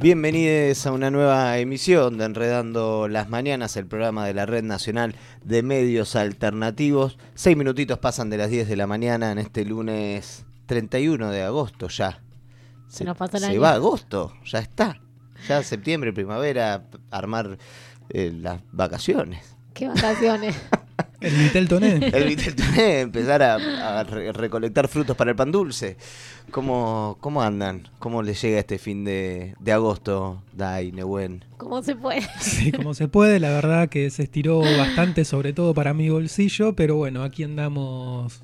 Bienvenidos a una nueva emisión de Enredando las Mañanas, el programa de la Red Nacional de Medios Alternativos. Seis minutitos pasan de las 10 de la mañana en este lunes 31 de agosto ya. Se, nos pasó el se año. va agosto, ya está. Ya septiembre, primavera, armar eh, las vacaciones. ¿Qué vacaciones? El Vitel Toné. El Viteltoné, empezar a, a re- recolectar frutos para el pan dulce. ¿Cómo, cómo andan? ¿Cómo les llega este fin de, de agosto, Dai, Nehuen? ¿Cómo se puede? Sí, como se puede, la verdad que se estiró bastante, sobre todo para mi bolsillo, pero bueno, aquí andamos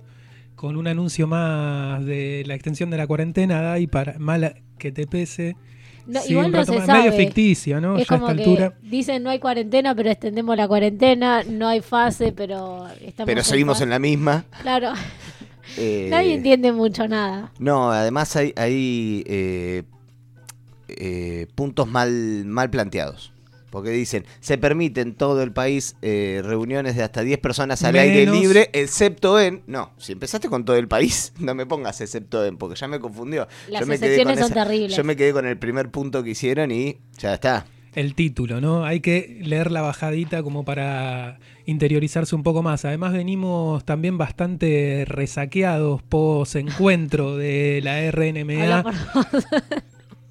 con un anuncio más de la extensión de la cuarentena, y para mala que te pese. No, Sí, igual un no se sabe. medio ficticio, ¿no? Es ya a como esta que altura. dicen no hay cuarentena, pero extendemos la cuarentena, no hay fase, pero estamos Pero seguimos en la misma. Claro, eh, nadie entiende mucho nada. No, además hay, hay eh, eh, puntos mal, mal planteados. Porque dicen, se permite en todo el país eh, reuniones de hasta 10 personas al aire libre, excepto en... No, si empezaste con todo el país, no me pongas excepto en, porque ya me confundió. Las Yo me quedé con son esa- terribles. Yo me quedé con el primer punto que hicieron y ya está. El título, ¿no? Hay que leer la bajadita como para interiorizarse un poco más. Además venimos también bastante resaqueados post encuentro de la RNMA. por vos.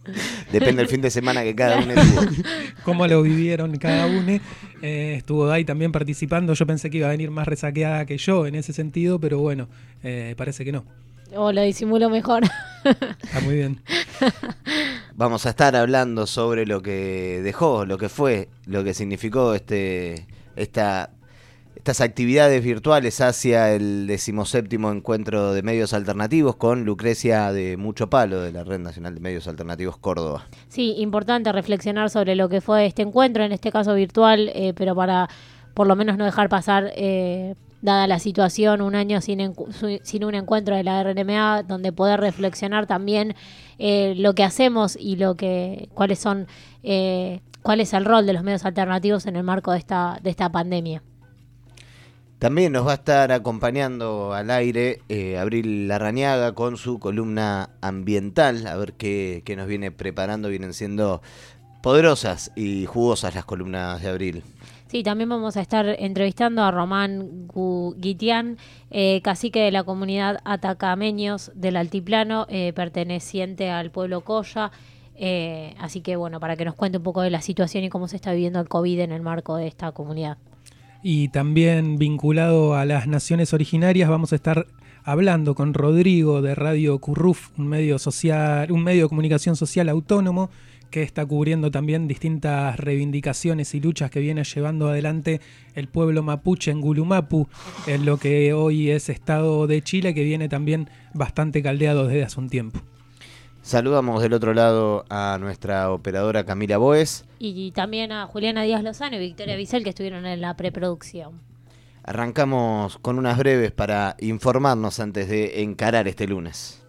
Depende del fin de semana que cada uno tuvo. cómo lo vivieron cada uno. Eh, estuvo Dai también participando. Yo pensé que iba a venir más resaqueada que yo en ese sentido, pero bueno, eh, parece que no. O lo disimulo mejor. Está muy bien. Vamos a estar hablando sobre lo que dejó, lo que fue, lo que significó este, esta, estas actividades virtuales hacia el decimoséptimo encuentro de medios alternativos con Lucrecia de Mucho Palo de la Red Nacional de Medios Alternativos Córdoba. Sí, importante reflexionar sobre lo que fue este encuentro, en este caso virtual, eh, pero para por lo menos no dejar pasar, eh, dada la situación, un año sin, sin un encuentro de la RNMA, donde poder reflexionar también eh, lo que hacemos y lo que cuáles son, eh, cuál es el rol de los medios alternativos en el marco de esta, de esta pandemia. También nos va a estar acompañando al aire eh, Abril Larrañaga con su columna ambiental, a ver qué, nos viene preparando. Vienen siendo poderosas y jugosas las columnas de Abril. Sí, también vamos a estar entrevistando a Román Gu- Guitián, eh, cacique de la comunidad Atacameños del Altiplano, eh, perteneciente al pueblo Coya. Así que bueno, para que nos cuente un poco de la situación y cómo se está viviendo el COVID en el marco de esta comunidad. Y también vinculado a las naciones originarias, vamos a estar hablando con Rodrigo de Radio Curruf, un medio social, un medio de comunicación social autónomo que está cubriendo también distintas reivindicaciones y luchas que viene llevando adelante el pueblo mapuche en Gulumapu, en lo que hoy es Estado de Chile, que viene también bastante caldeado desde hace un tiempo. Saludamos del otro lado a nuestra operadora Camila Boes. Y, también a Juliana Díaz Lozano y Victoria Vicel que estuvieron en la preproducción. Arrancamos con unas breves para informarnos antes de encarar este lunes.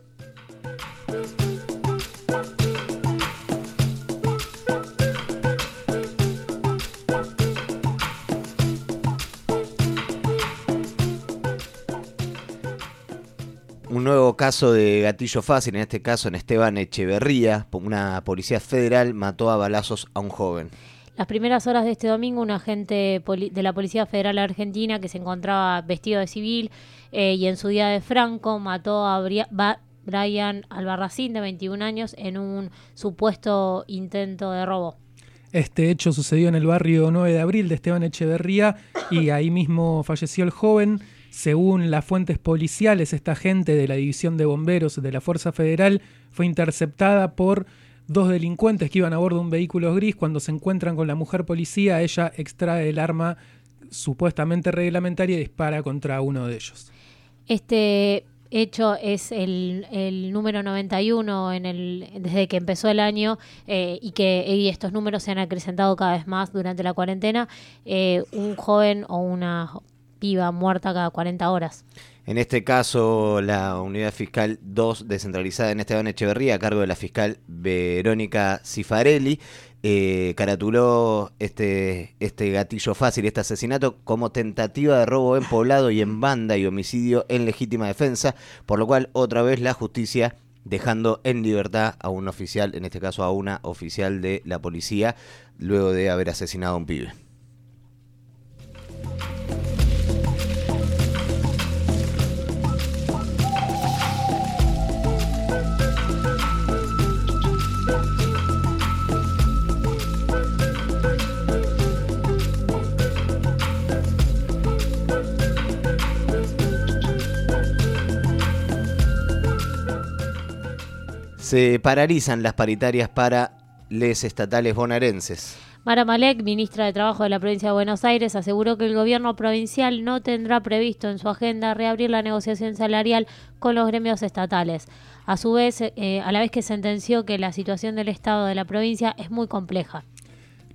Nuevo caso de gatillo fácil, en este caso en Esteban Echeverría, una policía federal mató a balazos a un joven. Las primeras horas de este domingo, un agente de la Policía Federal Argentina que se encontraba vestido de civil eh, y en su día de Franco mató a Ba- Brian Albarracín, de 21 años, en un supuesto intento de robo. Este hecho sucedió en el barrio 9 de abril de Esteban Echeverría y ahí mismo falleció el joven. Según las fuentes policiales, esta gente de la División de Bomberos de la Fuerza Federal fue interceptada por dos delincuentes que iban a bordo de un vehículo gris. Cuando se encuentran con la mujer policía, ella extrae el arma supuestamente reglamentaria y dispara contra uno de ellos. Este hecho es el, número 91 en el, desde que empezó el año eh, y que y estos números se han acrecentado cada vez más durante la cuarentena. Eh, un joven o una piba muerta cada 40 horas. En este caso, la unidad fiscal 2 descentralizada en Esteban Echeverría, a cargo de la fiscal Verónica Cifarelli, eh, caratuló este, este gatillo fácil, este asesinato, como tentativa de robo en poblado y en banda y homicidio en legítima defensa, por lo cual otra vez la justicia dejando en libertad a un oficial, en este caso a una oficial de la policía, luego de haber asesinado a un pibe. Se paralizan las paritarias para les estatales bonaerenses. Mara Malek, ministra de Trabajo de la provincia de Buenos Aires, aseguró que el gobierno provincial no tendrá previsto en su agenda reabrir la negociación salarial con los gremios estatales. A su vez, eh, a la vez que sentenció que la situación del Estado de la provincia es muy compleja.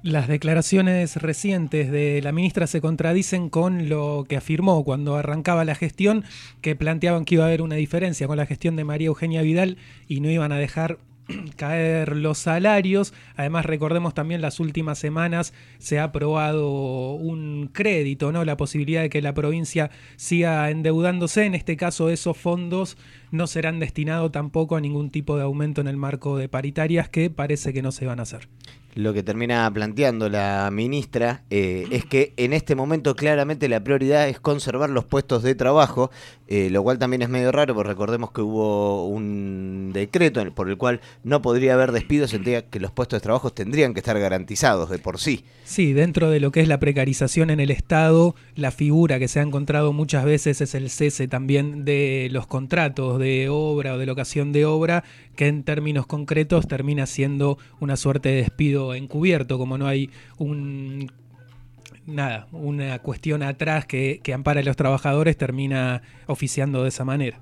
Las declaraciones recientes de la ministra se contradicen con lo que afirmó cuando arrancaba la gestión, que planteaban que iba a haber una diferencia con la gestión de María Eugenia Vidal y no iban a dejar caer los salarios. Además, recordemos también las últimas semanas se ha aprobado un crédito, ¿no? La posibilidad de que la provincia siga endeudándose. En este caso, esos fondos no serán destinados tampoco a ningún tipo de aumento en el marco de paritarias que parece que no se van a hacer lo que termina planteando la ministra eh, es que en este momento claramente la prioridad es conservar los puestos de trabajo, eh, lo cual también es medio raro, porque recordemos que hubo un decreto por el cual no podría haber despidos, sentía que los puestos de trabajo tendrían que estar garantizados de por sí. Sí, dentro de lo que es la precarización en el Estado, la figura que se ha encontrado muchas veces es el cese también de los contratos de obra o de locación de obra, que en términos concretos termina siendo una suerte de despido encubierto, como no hay un nada, una cuestión atrás que, que ampara a los trabajadores, termina oficiando de esa manera.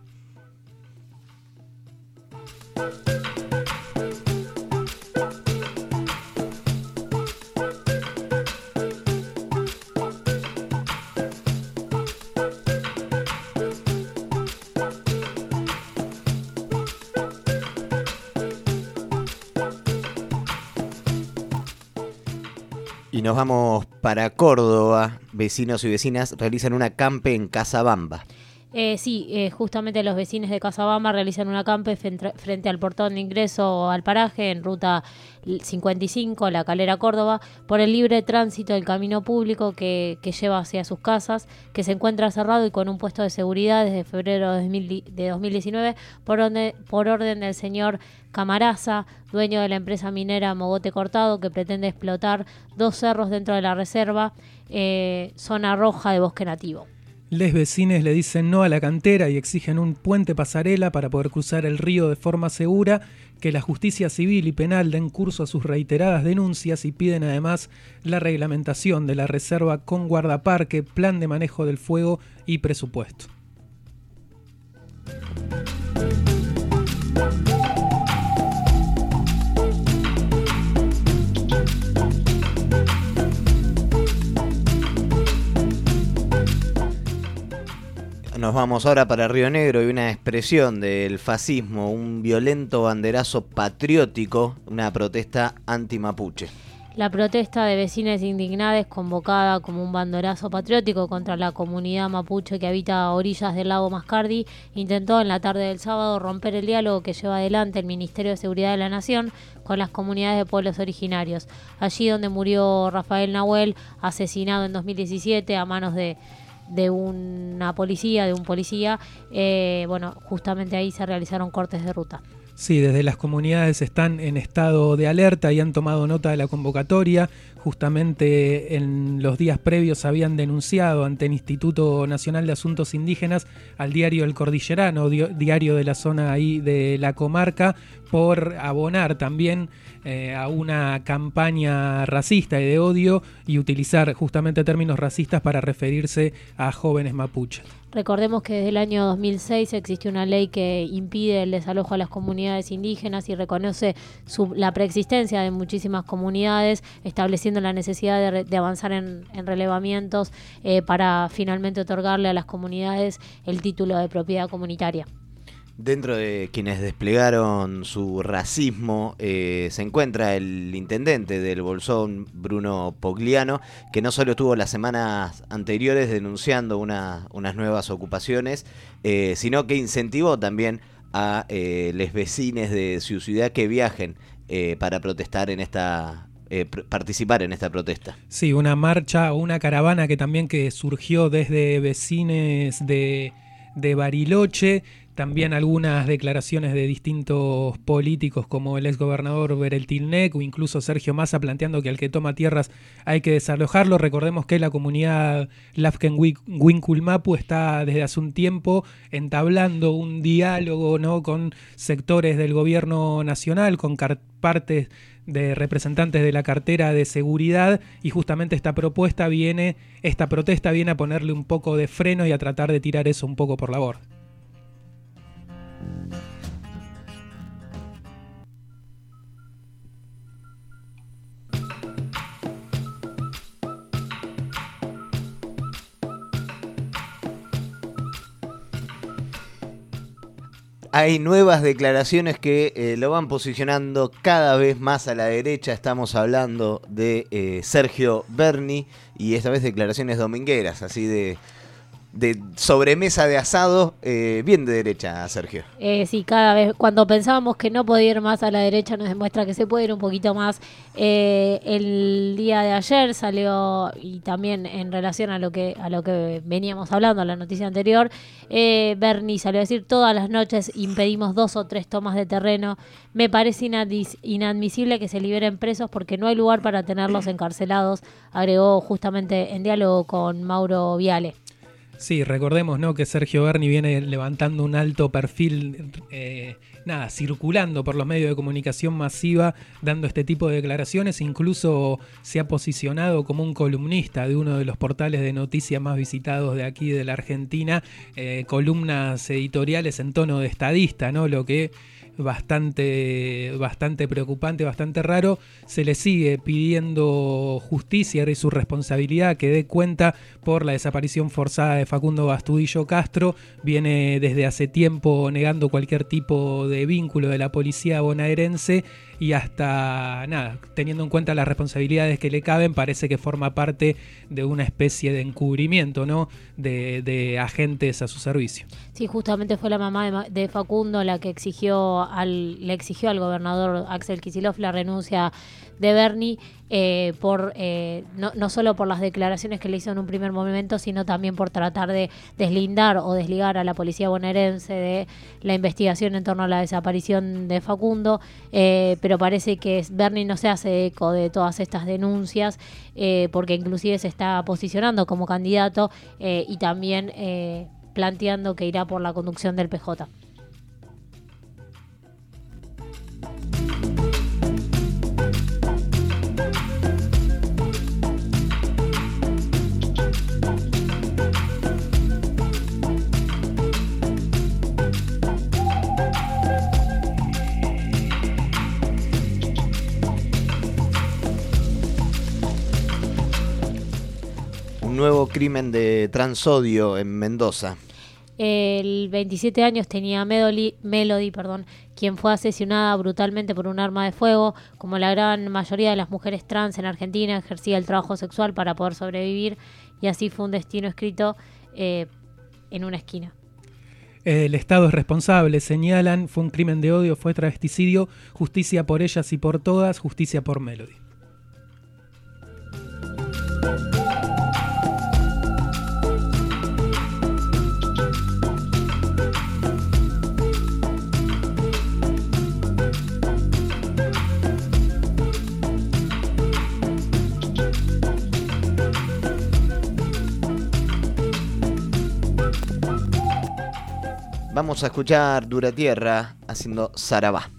Y nos vamos para Córdoba. Vecinos y vecinas realizan una campe en Casabamba. Eh, sí, eh, justamente los vecinos de Casabamba realizan una campe frente, al portón de ingreso al paraje en ruta 55, La Calera Córdoba, por el libre tránsito del camino público que, lleva hacia sus casas, que se encuentra cerrado y con un puesto de seguridad desde febrero de, 2019 por, por orden del señor Camaraza, dueño de la empresa minera Mogote Cortado, que pretende explotar dos cerros dentro de la reserva, eh, zona roja de bosque nativo. Les vecines le dicen no a la cantera y exigen un puente pasarela para poder cruzar el río de forma segura, que la justicia civil y penal den curso a sus reiteradas denuncias y piden además la reglamentación de la reserva con guardaparque, plan de manejo del fuego y presupuesto. Nos vamos ahora para Río Negro y una expresión del fascismo, un violento banderazo patriótico, una protesta anti-mapuche. La protesta de vecinos indignados convocada como un banderazo patriótico contra la comunidad mapuche que habita a orillas del lago Mascardi intentó en la tarde del sábado romper el diálogo que lleva adelante el Ministerio de Seguridad de la Nación con las comunidades de pueblos originarios. Allí donde murió Rafael Nahuel, asesinado en 2017 a manos de de una policía, de un policía, eh, bueno, justamente ahí se realizaron cortes de ruta. Sí, desde las comunidades están en estado de alerta y han tomado nota de la convocatoria. Justamente en los días previos habían denunciado ante el Instituto Nacional de Asuntos Indígenas al diario El Cordillerano, diario de la zona ahí de la comarca, por abonar también eh, a una campaña racista y de odio y utilizar justamente términos racistas para referirse a jóvenes mapuches. Recordemos que desde el año 2006 existe una ley que impide el desalojo a las comunidades indígenas y reconoce la preexistencia de muchísimas comunidades, estableciendo la necesidad de, avanzar en, relevamientos eh, para finalmente otorgarle a las comunidades el título de propiedad comunitaria. Dentro de quienes desplegaron su racismo eh, se encuentra el intendente del Bolsón, Bruno Pogliano, que no solo estuvo las semanas anteriores denunciando unas nuevas ocupaciones, eh, sino que incentivó también a eh, los vecinos de su ciudad que viajen para protestar en esta participar en esta protesta. Sí, una marcha o una caravana que también que surgió desde vecines de, de Bariloche, también algunas declaraciones de distintos políticos como el exgobernador Bereltilnec o incluso Sergio Massa planteando que al que toma tierras hay que desalojarlo. Recordemos que la comunidad Lafken Winkulmapu está desde hace un tiempo entablando un diálogo ¿no? con sectores del gobierno nacional, con partes de representantes de la cartera de seguridad y justamente esta propuesta viene, esta protesta viene a ponerle un poco de freno y a tratar de tirar eso un poco por la borda. Hay nuevas declaraciones que eh, lo van posicionando cada vez más a la derecha. Estamos hablando de eh, Sergio Berni y esta vez declaraciones domingueras, así de de sobremesa de asado, eh, bien de derecha, Sergio. Eh, sí, cada vez, cuando pensábamos que no podía ir más a la derecha, nos demuestra que se puede ir un poquito más. Eh, el día de ayer salió, y también en relación a lo que, a lo que veníamos hablando, a la noticia anterior, eh, Bernie salió a decir, todas las noches impedimos dos o tres tomas de terreno. Me parece inadmisible que se liberen presos porque no hay lugar para tenerlos encarcelados, agregó justamente en diálogo con Mauro Viale. Sí, recordemos ¿no? que Sergio Berni viene levantando un alto perfil, eh, nada, circulando por los medios de comunicación masiva, dando este tipo de declaraciones, incluso se ha posicionado como un columnista de uno de los portales de noticias más visitados de aquí de la Argentina, eh, columnas editoriales en tono de estadista, ¿no? Lo que bastante, bastante preocupante, bastante raro. Se le sigue pidiendo justicia y su responsabilidad que dé cuenta por la desaparición forzada de Facundo Bastudillo Castro. Viene desde hace tiempo negando cualquier tipo de vínculo de la policía bonaerense y hasta nada, teniendo en cuenta las responsabilidades que le caben, parece que forma parte de una especie de encubrimiento, ¿no? De, de agentes a su servicio. Sí, justamente fue la mamá de, Facundo la que exigió al, le exigió al gobernador Axel Kisilov la renuncia de Bernie eh, por eh, no, no, solo por las declaraciones que le hizo en un primer momento, sino también por tratar de deslindar o desligar a la policía bonaerense de la investigación en torno a la desaparición de Facundo. Eh, pero parece que Bernie no se hace eco de todas estas denuncias, porque inclusive se está posicionando como candidato y también planteando que irá por la conducción del PJ. Nuevo crimen de transodio en Mendoza. El 27 años tenía Melody, Melody perdón, quien fue asesinada brutalmente por un arma de fuego. Como la gran mayoría de las mujeres trans en Argentina, ejercía el trabajo sexual para poder sobrevivir y así fue un destino escrito eh, en una esquina. El Estado es responsable, señalan, fue un crimen de odio, fue travesticidio, justicia por ellas y por todas, justicia por Melody. Vamos a escuchar Dura Tierra haciendo Sarabá.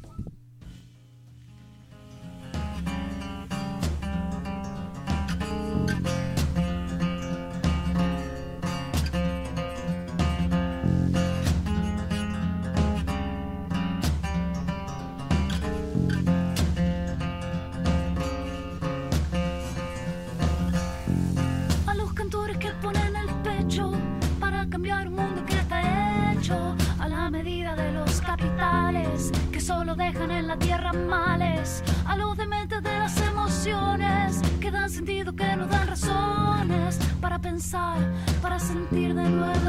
Para sentir de nuevo.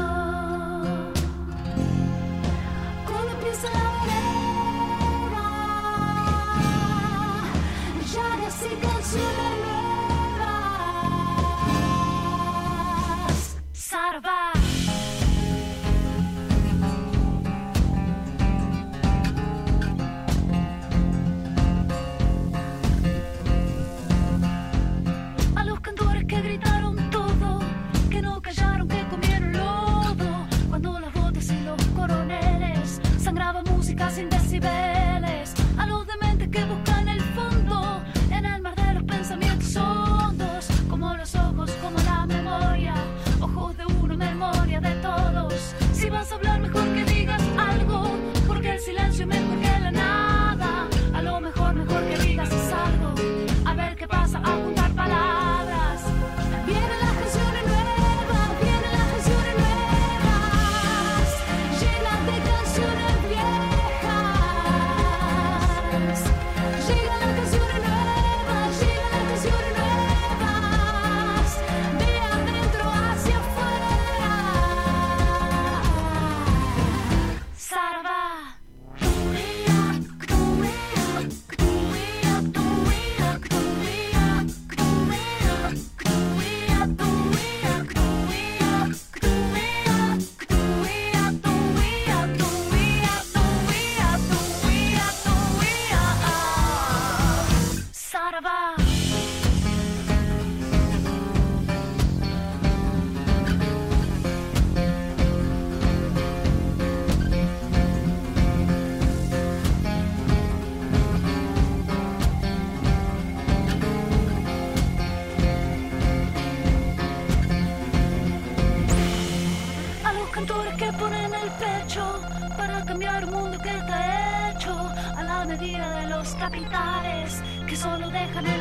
que solo dejan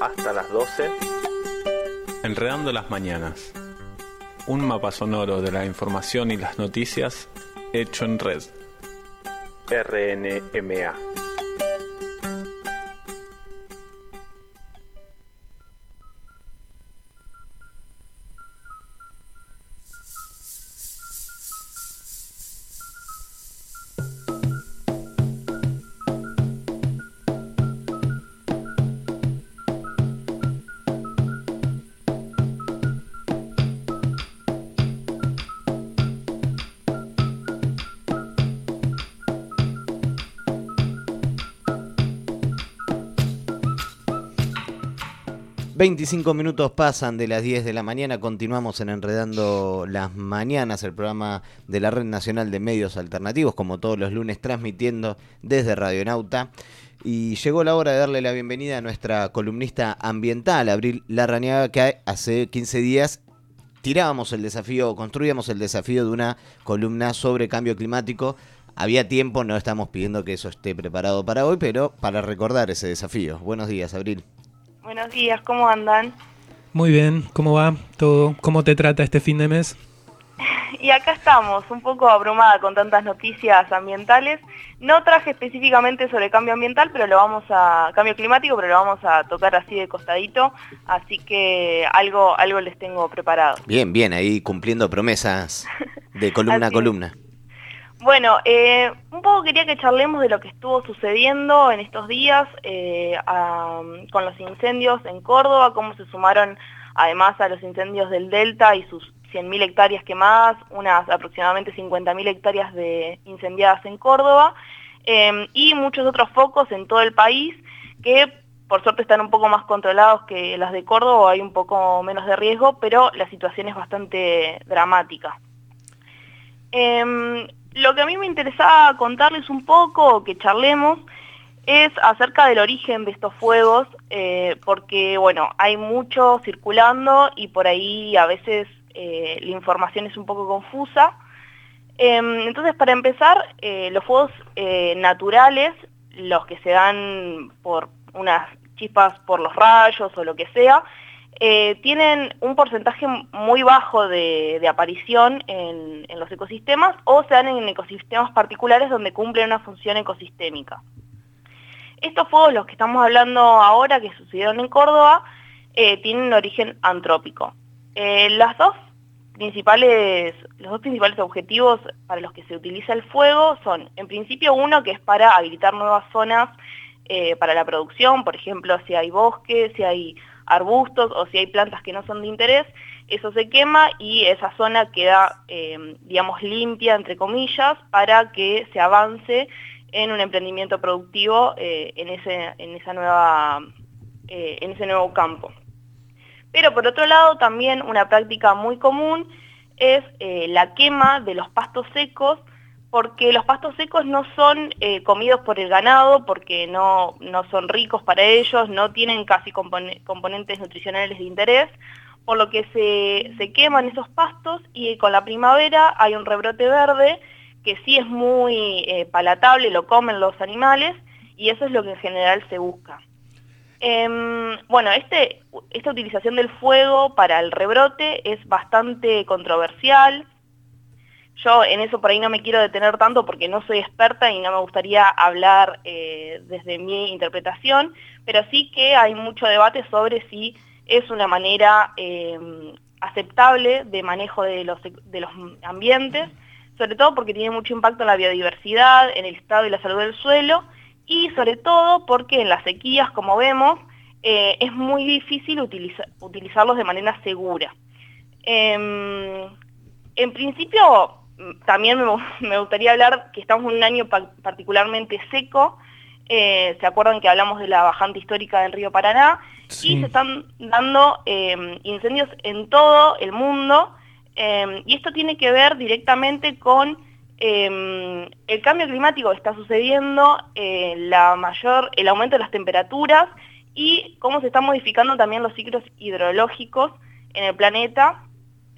hasta las 12. Enredando las mañanas. Un mapa sonoro de la información y las noticias hecho en red. RNMA. 25 minutos pasan de las 10 de la mañana, continuamos en Enredando las Mañanas, el programa de la Red Nacional de Medios Alternativos, como todos los lunes, transmitiendo desde Radio Nauta. Y llegó la hora de darle la bienvenida a nuestra columnista ambiental, Abril Larrañaga, que hace 15 días tirábamos el desafío, construíamos el desafío de una columna sobre cambio climático. Había tiempo, no estamos pidiendo que eso esté preparado para hoy, pero para recordar ese desafío. Buenos días, Abril. Buenos días, ¿cómo andan? Muy bien, ¿cómo va todo? ¿Cómo te trata este fin de mes? Y acá estamos, un poco abrumada con tantas noticias ambientales. No traje específicamente sobre cambio ambiental, pero lo vamos a cambio climático, pero lo vamos a tocar así de costadito, así que algo algo les tengo preparado. Bien, bien, ahí cumpliendo promesas de columna a columna. Bueno, eh, un poco quería que charlemos de lo que estuvo sucediendo en estos días eh, con los incendios en Córdoba, cómo se sumaron además a los incendios del Delta y sus 100.000 hectáreas quemadas, unas aproximadamente 50.000 hectáreas de incendiadas en Córdoba em, y muchos otros focos en todo el país que por suerte están un poco más controlados que las de Córdoba, hay un poco menos de riesgo, pero la situación es bastante dramática. Em, lo que a mí me interesaba contarles un poco, que charlemos, es acerca del origen de estos fuegos, eh, porque bueno, hay mucho circulando y por ahí a veces eh, la información es un poco confusa. Em, entonces, para empezar, eh, los fuegos naturales, los que se dan por unas chispas por los rayos o lo que sea, tienen un porcentaje muy bajo de, aparición en, los ecosistemas o se dan en ecosistemas particulares donde cumplen una función ecosistémica. Estos fuegos, los que estamos hablando ahora, que sucedieron en Córdoba, eh, tienen un origen antrópico. Eh, dos principales, los dos principales objetivos para los que se utiliza el fuego son, en principio, uno que es para habilitar nuevas zonas eh, para la producción, por ejemplo, si hay bosques, si hay arbustos o si hay plantas que no son de interés, eso se quema y esa zona queda, digamos, limpia, entre comillas, para que se avance en un emprendimiento productivo eh, en, ese, en, esa nueva, eh, en ese nuevo campo. Pero por otro lado, también una práctica muy común es eh, la quema de los pastos secos, porque los pastos secos no son comidos por el ganado, porque no, no, son ricos para ellos, no tienen casi componentes nutricionales de interés, por lo que se, se queman esos pastos y con la primavera hay un rebrote verde que sí es muy eh, palatable, lo comen los animales y eso es lo que en general se busca. Em, bueno, este, esta utilización del fuego para el rebrote es bastante controversial. Yo en eso por ahí no me quiero detener tanto porque no soy experta y no me gustaría hablar eh, desde mi interpretación, pero sí que hay mucho debate sobre si es una manera em, aceptable de manejo de los, de los ambientes sobre todo porque tiene mucho impacto en la biodiversidad, en el estado y la salud del suelo, y sobre todo porque en las sequías, como vemos, eh, es muy difícil utilizarlos de manera segura. Em, en principio, también me, gustaría hablar que estamos en un año particularmente seco, eh, se acuerdan que hablamos de la bajante histórica del río Paraná, y se están dando em, incendios en todo el mundo, Em, y esto tiene que ver directamente con em, el cambio climático que está sucediendo, eh, la mayor, el aumento de las temperaturas y cómo se están modificando también los ciclos hidrológicos en el planeta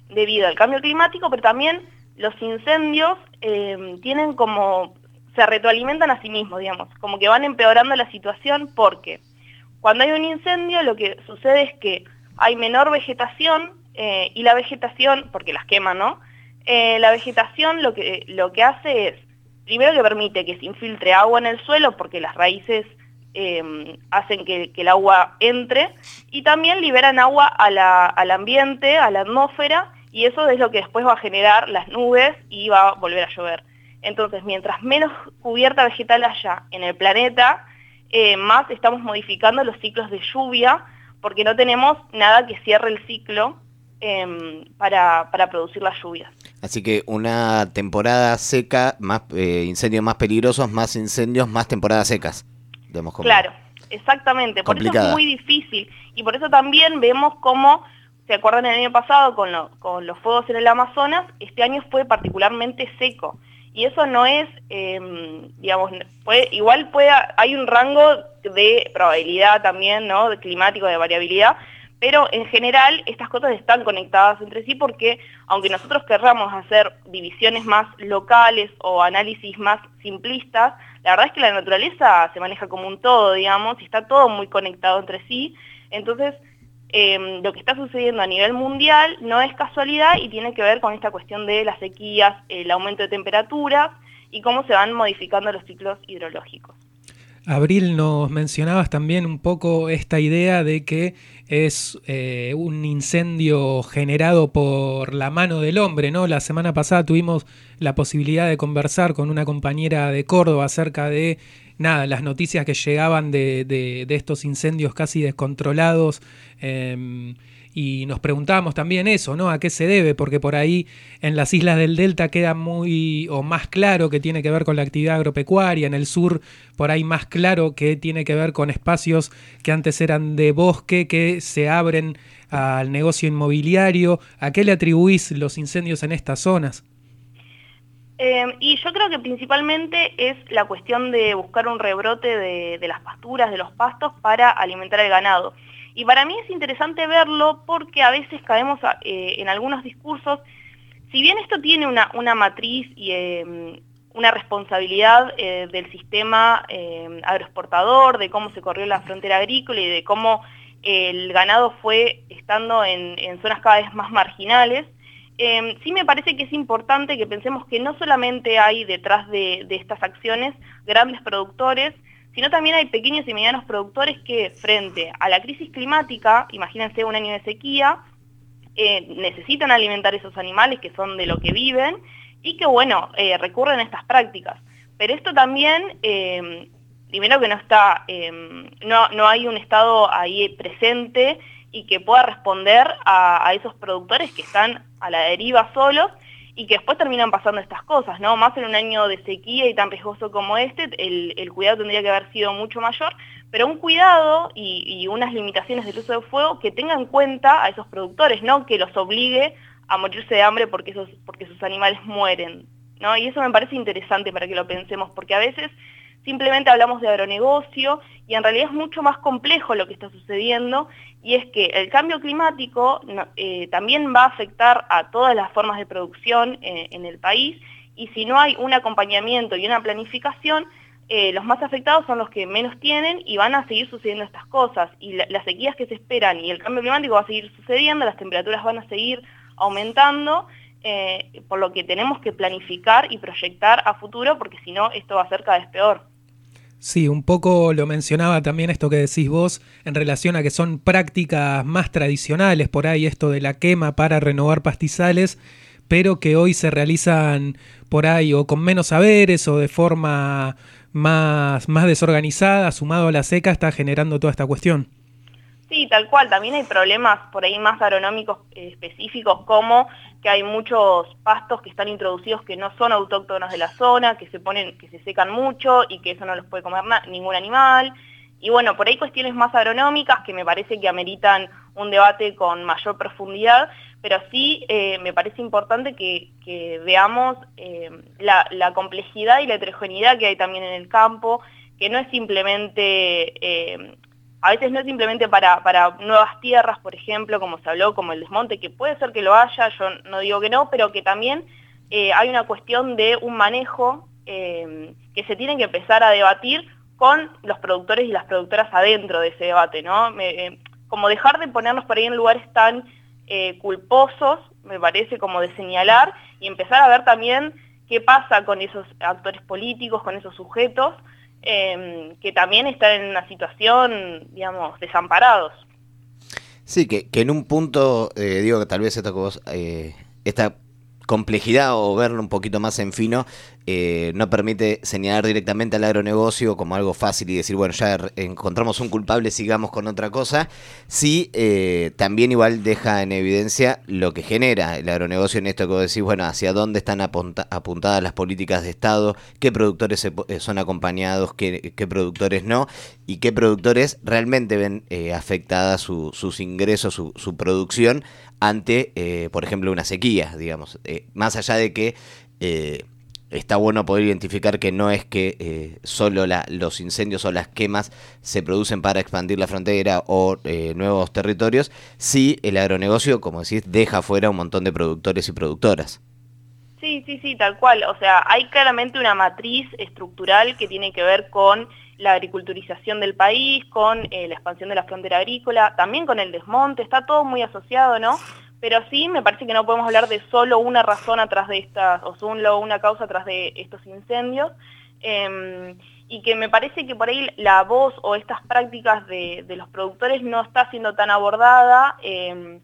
debido al cambio climático, pero también los incendios em, tienen como, se retroalimentan a sí mismos, digamos, como que van empeorando la situación porque cuando hay un incendio lo que sucede es que hay menor vegetación, eh, y la vegetación, porque las quema, ¿no? Eh, la vegetación lo que, lo que hace es, primero que permite que se infiltre agua en el suelo, porque las raíces eh, hacen que, el agua entre, y también liberan agua al ambiente, a la atmósfera, y eso es lo que después va a generar las nubes y va a volver a llover. Entonces, mientras menos cubierta vegetal haya en el planeta, más estamos modificando los ciclos de lluvia, porque no tenemos nada que cierre el ciclo Em, para, para, producir las lluvias. Así que una temporada seca, más eh, incendios más peligrosos, más incendios, más temporadas secas. Claro, exactamente. Por eso es muy difícil. Y por eso también vemos cómo, ¿se acuerdan el año pasado con, los fuegos en el Amazonas? Este año fue particularmente seco. Y eso no es, em, digamos, igual puede, hay un rango de probabilidad también, ¿no? De climático, de variabilidad, pero en general estas cosas están conectadas entre sí porque aunque nosotros querramos hacer divisiones más locales o análisis más simplistas, la verdad es que la naturaleza se maneja como un todo, digamos, y está todo muy conectado entre sí. Entonces, em, lo que está sucediendo a nivel mundial no es casualidad y tiene que ver con esta cuestión de las sequías, el aumento de temperaturas y cómo se van modificando los ciclos hidrológicos. Abril, nos mencionabas también un poco esta idea de que es eh, un incendio generado por la mano del hombre, ¿no? La semana pasada tuvimos la posibilidad de conversar con una compañera de Córdoba acerca de nada, las noticias que llegaban de, de, estos incendios casi descontrolados. Em, y nos preguntábamos también eso, ¿no? ¿A qué se debe? Porque por ahí en las islas del Delta queda muy o más claro que tiene que ver con la actividad agropecuaria, en el sur por ahí más claro que tiene que ver con espacios que antes eran de bosque que se abren al negocio inmobiliario. ¿A qué le atribuís los incendios en estas zonas? Em, y yo creo que principalmente es la cuestión de buscar un rebrote de, las pasturas, de los pastos, para alimentar el ganado. Y para mí es interesante verlo porque a veces caemos eh, en algunos discursos, si bien esto tiene una, matriz y em, una responsabilidad eh, del sistema em, agroexportador, de cómo se corrió la frontera agrícola y de cómo el ganado fue estando en zonas cada vez más marginales, Em, sí me parece que es importante que pensemos que no solamente hay detrás de, estas acciones grandes productores, sino también hay pequeños y medianos productores que frente a la crisis climática, imagínense un año de sequía, eh, necesitan alimentar esos animales que son de lo que viven y que, bueno, eh, recurren a estas prácticas. Pero esto también, em, primero que no está, no, no hay un Estado ahí presente y que pueda responder a, esos productores que están a la deriva solos y que después terminan pasando estas cosas, ¿no? Más en un año de sequía y tan riesgoso como este, el, cuidado tendría que haber sido mucho mayor, pero un cuidado y, unas limitaciones del uso de fuego que tengan en cuenta a esos productores, no que los obligue a morirse de hambre porque, porque sus animales mueren, ¿no? Y eso me parece interesante para que lo pensemos, porque a veces simplemente hablamos de agronegocio y en realidad es mucho más complejo lo que está sucediendo y es que el cambio climático eh, también va a afectar a todas las formas de producción eh, en el país y si no hay un acompañamiento y una planificación, eh, los más afectados son los que menos tienen y van a seguir sucediendo estas cosas. Y las sequías que se esperan y el cambio climático va a seguir sucediendo, las temperaturas van a seguir aumentando, por lo que tenemos que planificar y proyectar a futuro porque si no esto va a ser cada vez peor. Sí, un poco lo mencionaba también esto que decís vos en relación a que son prácticas más tradicionales por ahí, esto de la quema para renovar pastizales, pero que hoy se realizan por ahí o con menos saberes o de forma más, más desorganizada, sumado a la seca, está generando toda esta cuestión. Sí, tal cual. También hay problemas por ahí más agronómicos eh, específicos como que hay muchos pastos que están introducidos que no son autóctonos de la zona, que se ponen, que se secan mucho y que eso no los puede comer ningún animal. Y bueno, por ahí cuestiones más agronómicas que me parece que ameritan un debate con mayor profundidad, pero sí eh, me parece importante que, veamos eh, la, complejidad y la heterogeneidad que hay también en el campo, que no es simplemente a veces no simplemente para, nuevas tierras, por ejemplo, como se habló, como el desmonte, que puede ser que lo haya, yo no digo que no, pero que también eh, hay una cuestión de un manejo eh, que se tiene que empezar a debatir con los productores y las productoras adentro de ese debate, ¿no? Eh, como dejar de ponernos por ahí en lugares tan culposos, me parece, como de señalar, y empezar a ver también qué pasa con esos actores políticos, con esos sujetos, Em, que también están en una situación, digamos, desamparados. Sí, que, en un punto, eh, digo que tal vez que vos, eh, esta complejidad o verlo un poquito más en fino, eh, no permite señalar directamente al agronegocio como algo fácil y decir, bueno, ya encontramos un culpable, sigamos con otra cosa. Sí, eh, también igual deja en evidencia lo que genera el agronegocio en esto que vos decís, bueno, hacia dónde están apuntadas las políticas de Estado, qué productores eh, son acompañados, qué, productores no, y qué productores realmente ven afectadas sus ingresos, su, su producción ante, por ejemplo, una sequía, digamos. más allá de que está bueno poder identificar que no es que eh, solo los incendios o las quemas se producen para expandir la frontera o eh, nuevos territorios, sí el agronegocio, como decís, deja fuera un montón de productores y productoras. Sí, sí, sí, tal cual. O sea, hay claramente una matriz estructural que tiene que ver con la agriculturización del país, con eh, la expansión de la frontera agrícola, también con el desmonte, está todo muy asociado, ¿no? Pero sí me parece que no podemos hablar de solo una razón atrás de estas, o solo una causa atrás de estos incendios, em, y que me parece que por ahí la voz o estas prácticas de, los productores no está siendo tan abordada, em,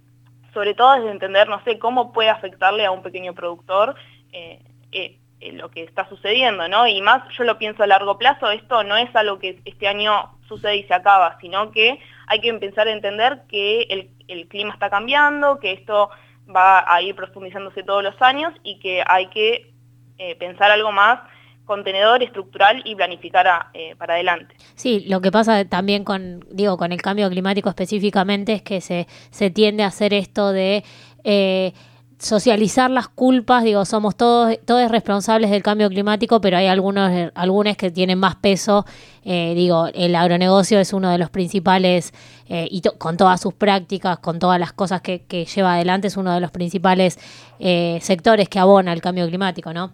sobre todo desde entender, no sé, cómo puede afectarle a un pequeño productor eh, eh, lo que está sucediendo, ¿no? Y más yo lo pienso a largo plazo, esto no es algo que este año sucede y se acaba, sino que hay que empezar a entender que el clima está cambiando, que esto va a ir profundizándose todos los años y que hay que eh, pensar algo más contenedor, estructural y planificar eh, para adelante. Sí, lo que pasa también con, digo, con el cambio climático específicamente es que se, se tiende a hacer esto de eh, socializar las culpas, digo, somos todos, todos responsables del cambio climático, pero hay algunos, algunos que tienen más peso, eh, digo, el agronegocio es uno de los principales, y con todas sus prácticas, con todas las cosas que, que lleva adelante, es uno de los principales sectores que abona el cambio climático, ¿no?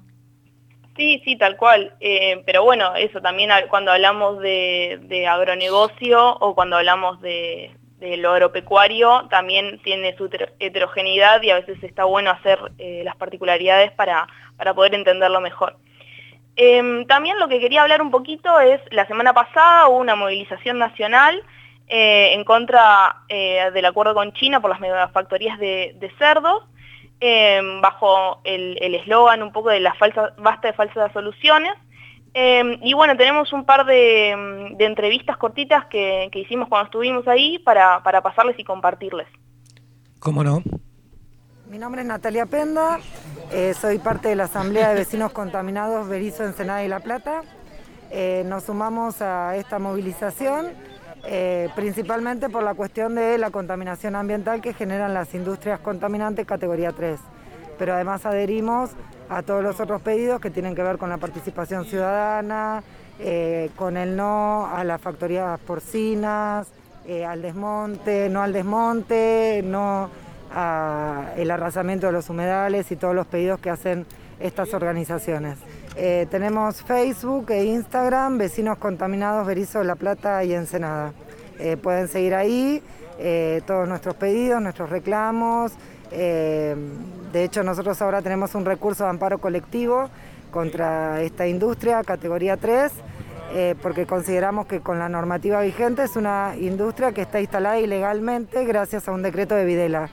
Sí, sí, tal cual. Eh, pero bueno, eso también cuando hablamos de, agronegocio o cuando hablamos de, lo agropecuario, también tiene su heterogeneidad y a veces está bueno hacer eh, las particularidades para, para, poder entenderlo mejor. Em, también lo que quería hablar un poquito es, la semana pasada hubo una movilización nacional eh, en contra del acuerdo con China por las megafactorías de, de cerdos, Em, bajo el eslogan un poco de la falsa, basta de falsas soluciones. Em, y bueno, tenemos un par de, em, entrevistas cortitas que, hicimos cuando estuvimos ahí para, pasarles y compartirles. ¿Cómo no? Mi nombre es Natalia Penda, eh, soy parte de la Asamblea de Vecinos Contaminados Berizo, Ensenada y La Plata. Eh, nos sumamos a esta movilización eh, principalmente por la cuestión de la contaminación ambiental que generan las industrias contaminantes categoría 3. Pero además adherimos a todos los otros pedidos que tienen que ver con la participación ciudadana, eh, con el no a las factorías porcinas, eh, al desmonte, no al desmonte, no al arrasamiento de los humedales y todos los pedidos que hacen estas organizaciones. Eh, tenemos Facebook e Instagram, Vecinos Contaminados Berizo, La Plata y Ensenada. Pueden seguir ahí todos nuestros pedidos, nuestros reclamos. De hecho, nosotros ahora tenemos un recurso de amparo colectivo contra esta industria, categoría 3, porque consideramos que con la normativa vigente es una industria que está instalada ilegalmente gracias a un decreto de Videla.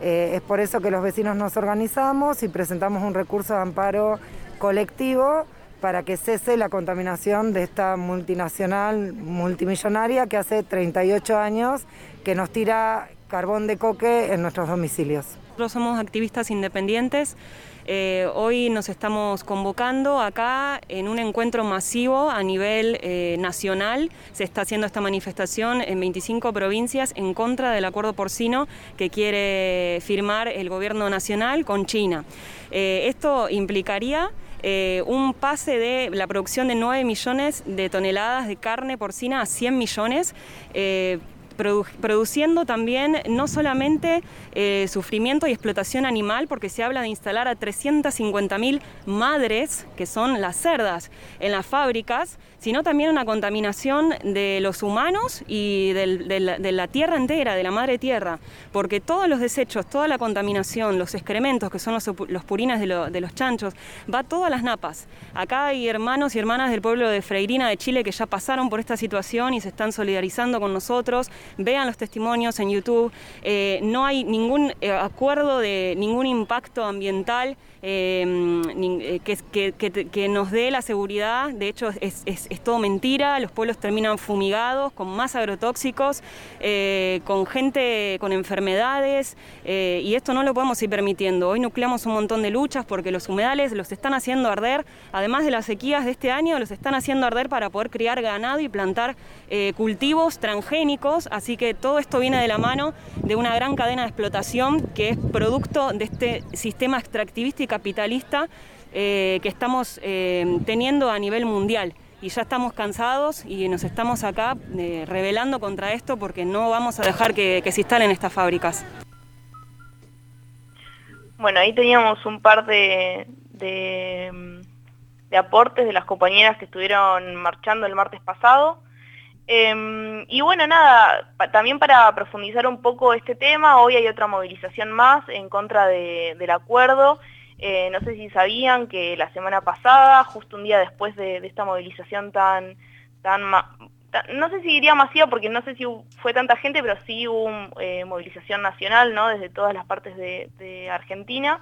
es por eso que los vecinos nos organizamos y presentamos un recurso de amparo colectivo para que cese la contaminación de esta multinacional multimillonaria que hace 38 años que nos tira carbón de coque en nuestros domicilios. Nosotros somos activistas independientes. Eh, hoy nos estamos convocando acá en un encuentro masivo a nivel eh, nacional. Se está haciendo esta manifestación en 25 provincias en contra del acuerdo porcino que quiere firmar el gobierno nacional con China. Eh, esto implicaría un pase de la producción de 9 millones de toneladas de carne porcina a 100 millones. Produciendo también no solamente eh, sufrimiento y explotación animal, porque se habla de instalar a 350.000 madres, que son las cerdas, en las fábricas, sino también una contaminación de los humanos y de la tierra entera, de la madre tierra, porque todos los desechos, toda la contaminación, los excrementos, que son los, los purines de, los chanchos, va todo a las napas. Acá hay hermanos y hermanas del pueblo de Freirina de Chile que ya pasaron por esta situación y se están solidarizando con nosotros. Vean los testimonios en YouTube. Eh, no hay ningún eh, acuerdo de ningún impacto ambiental eh, que, nos dé la seguridad. De hecho, es, todo mentira. Los pueblos terminan fumigados, con más agrotóxicos, eh, con gente con enfermedades, eh, y esto no lo podemos ir permitiendo. Hoy nucleamos un montón de luchas porque los humedales los están haciendo arder, además de las sequías de este año, los están haciendo arder para poder criar ganado y plantar cultivos transgénicos. Así que todo esto viene de la mano de una gran cadena de explotación que es producto de este sistema extractivista capitalista eh, que estamos eh, teniendo a nivel mundial. Y ya estamos cansados y nos estamos acá eh, rebelando contra esto porque no vamos a dejar que, se instalen estas fábricas. Bueno, ahí teníamos un par de, de, aportes de las compañeras que estuvieron marchando el martes pasado. Em, y bueno, nada, también para profundizar un poco este tema, hoy hay otra movilización más en contra del acuerdo eh, no sé si sabían que la semana pasada, justo un día después de, esta movilización tan, tan, no sé si diría masiva porque no sé si fue tanta gente, pero sí hubo una eh, movilización nacional, ¿no? Desde todas las partes de, Argentina.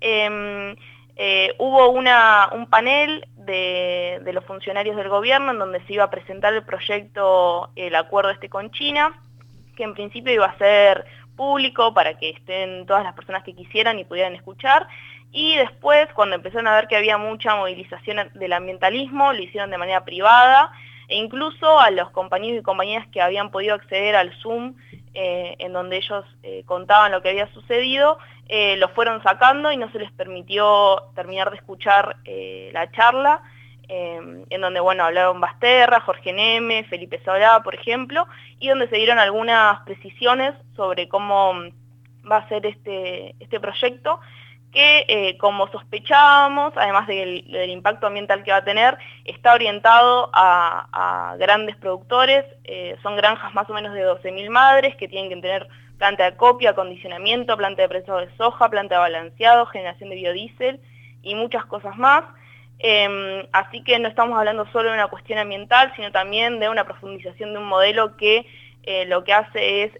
Em, eh, hubo una, un panel de, de, los funcionarios del gobierno en donde se iba a presentar el proyecto, el acuerdo este con China, que en principio iba a ser público para que estén todas las personas que quisieran y pudieran escuchar. Y después, cuando empezaron a ver que había mucha movilización del ambientalismo, lo hicieron de manera privada e incluso a los compañeros y compañeras que habían podido acceder al Zoom eh, en donde ellos eh, contaban lo que había sucedido, eh, lo fueron sacando y no se les permitió terminar de escuchar la charla, en donde bueno, hablaron Basterra, Jorge Neme, Felipe Solá, por ejemplo, y donde se dieron algunas precisiones sobre cómo va a ser este, este proyecto que eh, como sospechábamos, además del, impacto ambiental que va a tener, está orientado a, grandes productores, eh, son granjas más o menos de 12.000 madres que tienen que tener planta de copia, acondicionamiento, planta de presado de soja, planta de balanceado, generación de biodiesel y muchas cosas más. Em, así que no estamos hablando solo de una cuestión ambiental, sino también de una profundización de un modelo que eh, lo que hace es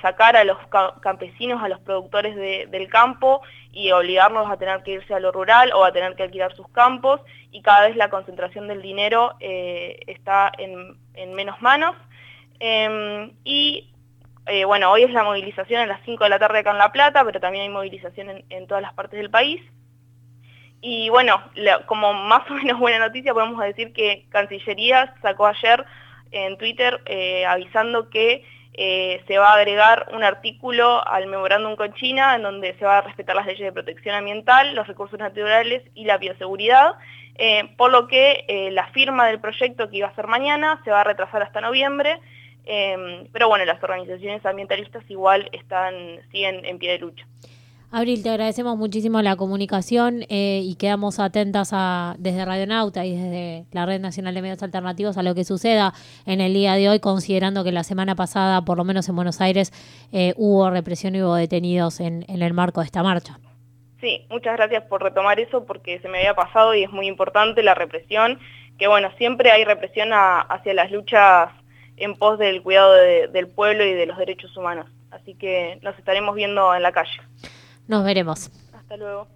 sacar a los campesinos, a los productores del campo y obligarlos a tener que irse a lo rural o a tener que alquilar sus campos y cada vez la concentración del dinero eh, está en, menos manos. Em, y eh, bueno, hoy es la movilización a las 5 de la tarde acá en La Plata, pero también hay movilización en, todas las partes del país. Y bueno, como más o menos buena noticia podemos decir que Cancillería sacó ayer en Twitter avisando que eh, se va a agregar un artículo al memorándum con China en donde se va a respetar las leyes de protección ambiental, los recursos naturales y la bioseguridad, eh, por lo que eh, la firma del proyecto que iba a ser mañana se va a retrasar hasta noviembre, pero bueno, las organizaciones ambientalistas igual están, siguen en pie de lucha. Abril, te agradecemos muchísimo la comunicación eh, y quedamos atentas a, desde Radionauta y desde la Red Nacional de Medios Alternativos a lo que suceda en el día de hoy, considerando que la semana pasada, por lo menos en Buenos Aires, eh, hubo represión y hubo detenidos en, el marco de esta marcha. Sí, muchas gracias por retomar eso porque se me había pasado y es muy importante la represión, que bueno, siempre hay represión hacia las luchas en pos del cuidado del pueblo y de los derechos humanos. Así que nos estaremos viendo en la calle. Nos veremos. Hasta luego.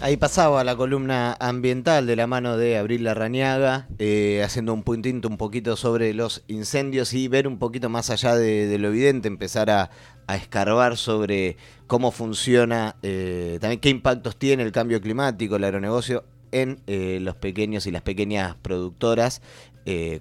Ahí pasaba la columna ambiental de la mano de Abril Larrañaga, eh, haciendo un puntito un poquito sobre los incendios y ver un poquito más allá de, lo evidente, empezar a, escarbar sobre cómo funciona, eh, también qué impactos tiene el cambio climático, el aeronegocio en eh, los pequeños y las pequeñas productoras eh,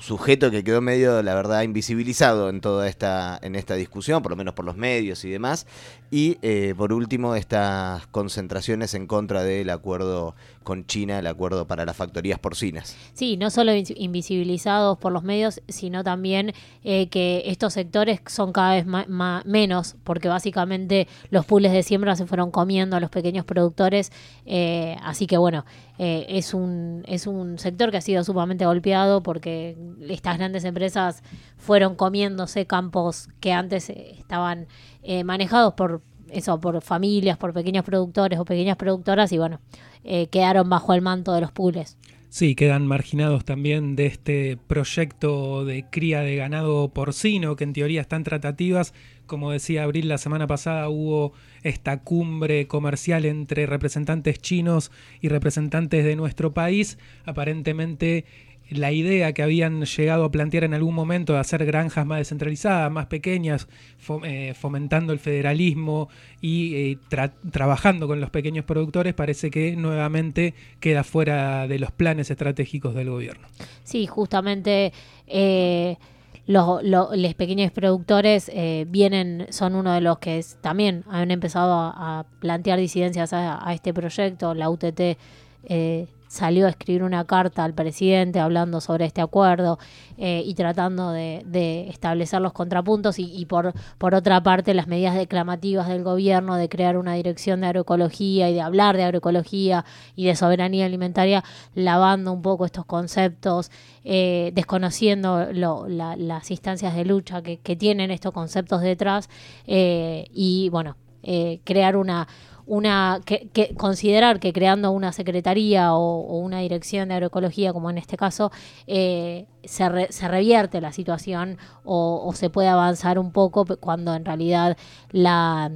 sujeto que quedó medio, la verdad, invisibilizado en toda esta, en esta discusión, por lo menos por los medios y demás. Y eh, por último, estas concentraciones en contra del acuerdo con China, el acuerdo para las factorías porcinas. Sí, no solo invisibilizados por los medios, sino también eh, que estos sectores son cada vez menos, porque básicamente los pools de siembra se fueron comiendo a los pequeños productores. Eh, así que bueno, eh, es, un, es un sector que ha sido sumamente golpeado porque estas grandes empresas fueron comiéndose campos que antes estaban manejados por eso, por familias, por pequeños productores o pequeñas productoras y bueno, eh, quedaron bajo el manto de los pools. Sí, quedan marginados también de este proyecto de cría de ganado porcino, que en teoría están tratativas. Como decía Abril, la semana pasada hubo esta cumbre comercial entre representantes chinos y representantes de nuestro país. Aparentemente la idea que habían llegado a plantear en algún momento de hacer granjas más descentralizadas, más pequeñas, eh, fomentando el federalismo y eh, trabajando con los pequeños productores, parece que nuevamente queda fuera de los planes estratégicos del gobierno. Sí, justamente eh, los, pequeños productores vienen, son uno de los que también han empezado a, plantear disidencias a, a, este proyecto, la UTT salió a escribir una carta al presidente hablando sobre este acuerdo eh, y tratando de, establecer los contrapuntos y, por, por otra parte las medidas declamativas del gobierno de crear una dirección de agroecología y de hablar de agroecología y de soberanía alimentaria, lavando un poco estos conceptos, eh, desconociendo las instancias de lucha que, tienen estos conceptos detrás eh, y bueno, crear una, una que, considerar que creando una secretaría o, una dirección de agroecología, como en este caso, eh, se, se, revierte la situación o, se puede avanzar un poco cuando en realidad la,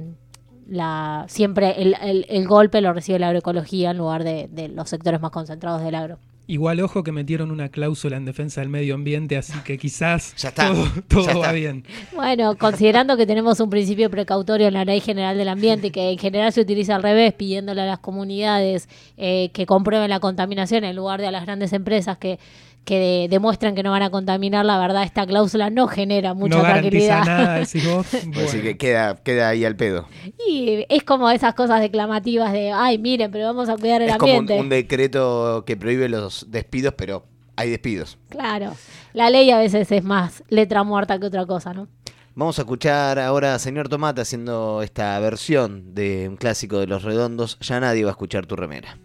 la siempre el, el, golpe lo recibe la agroecología en lugar de, de los sectores más concentrados del agro. Igual ojo que metieron una cláusula en defensa del medio ambiente, así que quizás Ya está, todo, todo ya va está. bien. Bueno, considerando que tenemos un principio precautorio en la Ley General del Ambiente, que en general se utiliza al revés, pidiéndole a las comunidades eh, que comprueben la contaminación en lugar de a las grandes empresas que, que de- demuestran que no van a contaminar, la verdad esta cláusula no genera mucha no garantiza tranquilidad. nada, decís vos. Así Bueno. que queda, queda ahí al pedo. Y es como esas cosas declamativas de, ay, miren, pero vamos a cuidar el Es como un, ambiente. un decreto que prohíbe los despidos, pero hay despidos. Claro, la ley a veces es más letra muerta que otra cosa, ¿no? Vamos a escuchar ahora a Señor Tomate haciendo esta versión de un clásico de Los Redondos. Ya nadie va a escuchar tu remera.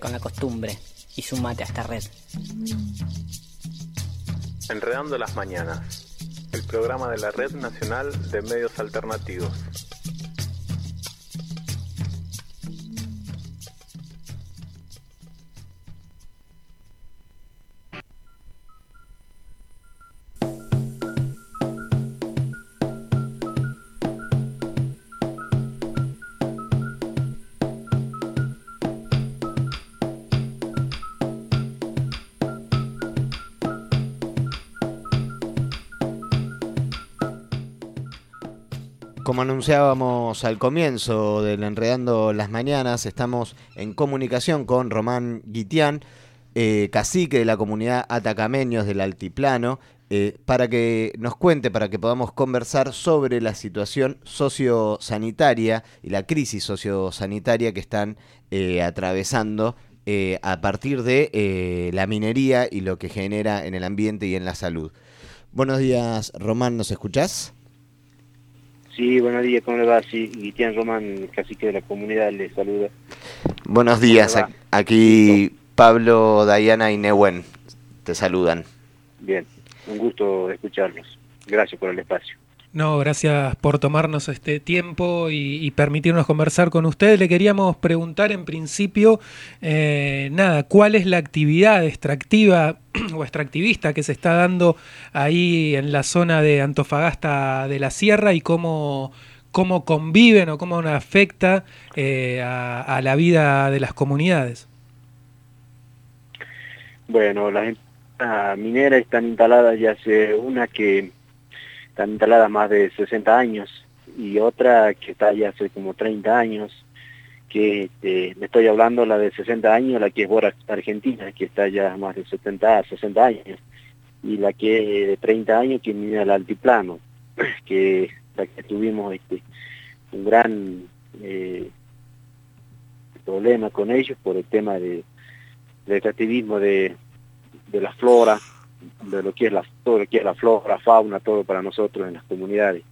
Con la costumbre y sumate a esta red. Enredando las Mañanas, el programa de la Red Nacional de Medios Alternativos. Como anunciábamos al comienzo del Enredando las Mañanas, estamos en comunicación con Román Guitián, eh, cacique de la comunidad Atacameños del Altiplano, eh, para que nos cuente, para que podamos conversar sobre la situación sociosanitaria y la crisis sociosanitaria que están eh, atravesando eh, a partir de eh, la minería y lo que genera en el ambiente y en la salud. Buenos días, Román, ¿nos escuchás? Sí, buenos días, ¿cómo le va? Sí, Guitián Román, cacique de la comunidad, le saluda. Buenos días, ¿Cómo le ac- aquí Pablo, Dayana y Nehuen te saludan. Bien, un gusto escucharlos. Gracias por el espacio. No, gracias por tomarnos este tiempo y, permitirnos conversar con ustedes. Le queríamos preguntar en principio, eh, nada, ¿cuál es la actividad extractiva o extractivista que se está dando ahí en la zona de Antofagasta de la Sierra y cómo, cómo conviven o cómo afecta eh, a, a la vida de las comunidades? Bueno, las mineras están instaladas ya hace una que están instaladas más de 60 años y otra que está ya hace como 30 años, que este, le estoy hablando la de 60 años, la que es Bora Argentina, que está ya más de 70, 60 años, y la que es de 30 años, que mira el altiplano, que que tuvimos este, un gran eh, problema con ellos por el tema de, del extractivismo de, de la flora, de lo que es la todo lo que es la flora, fauna, todo para nosotros en las comunidades,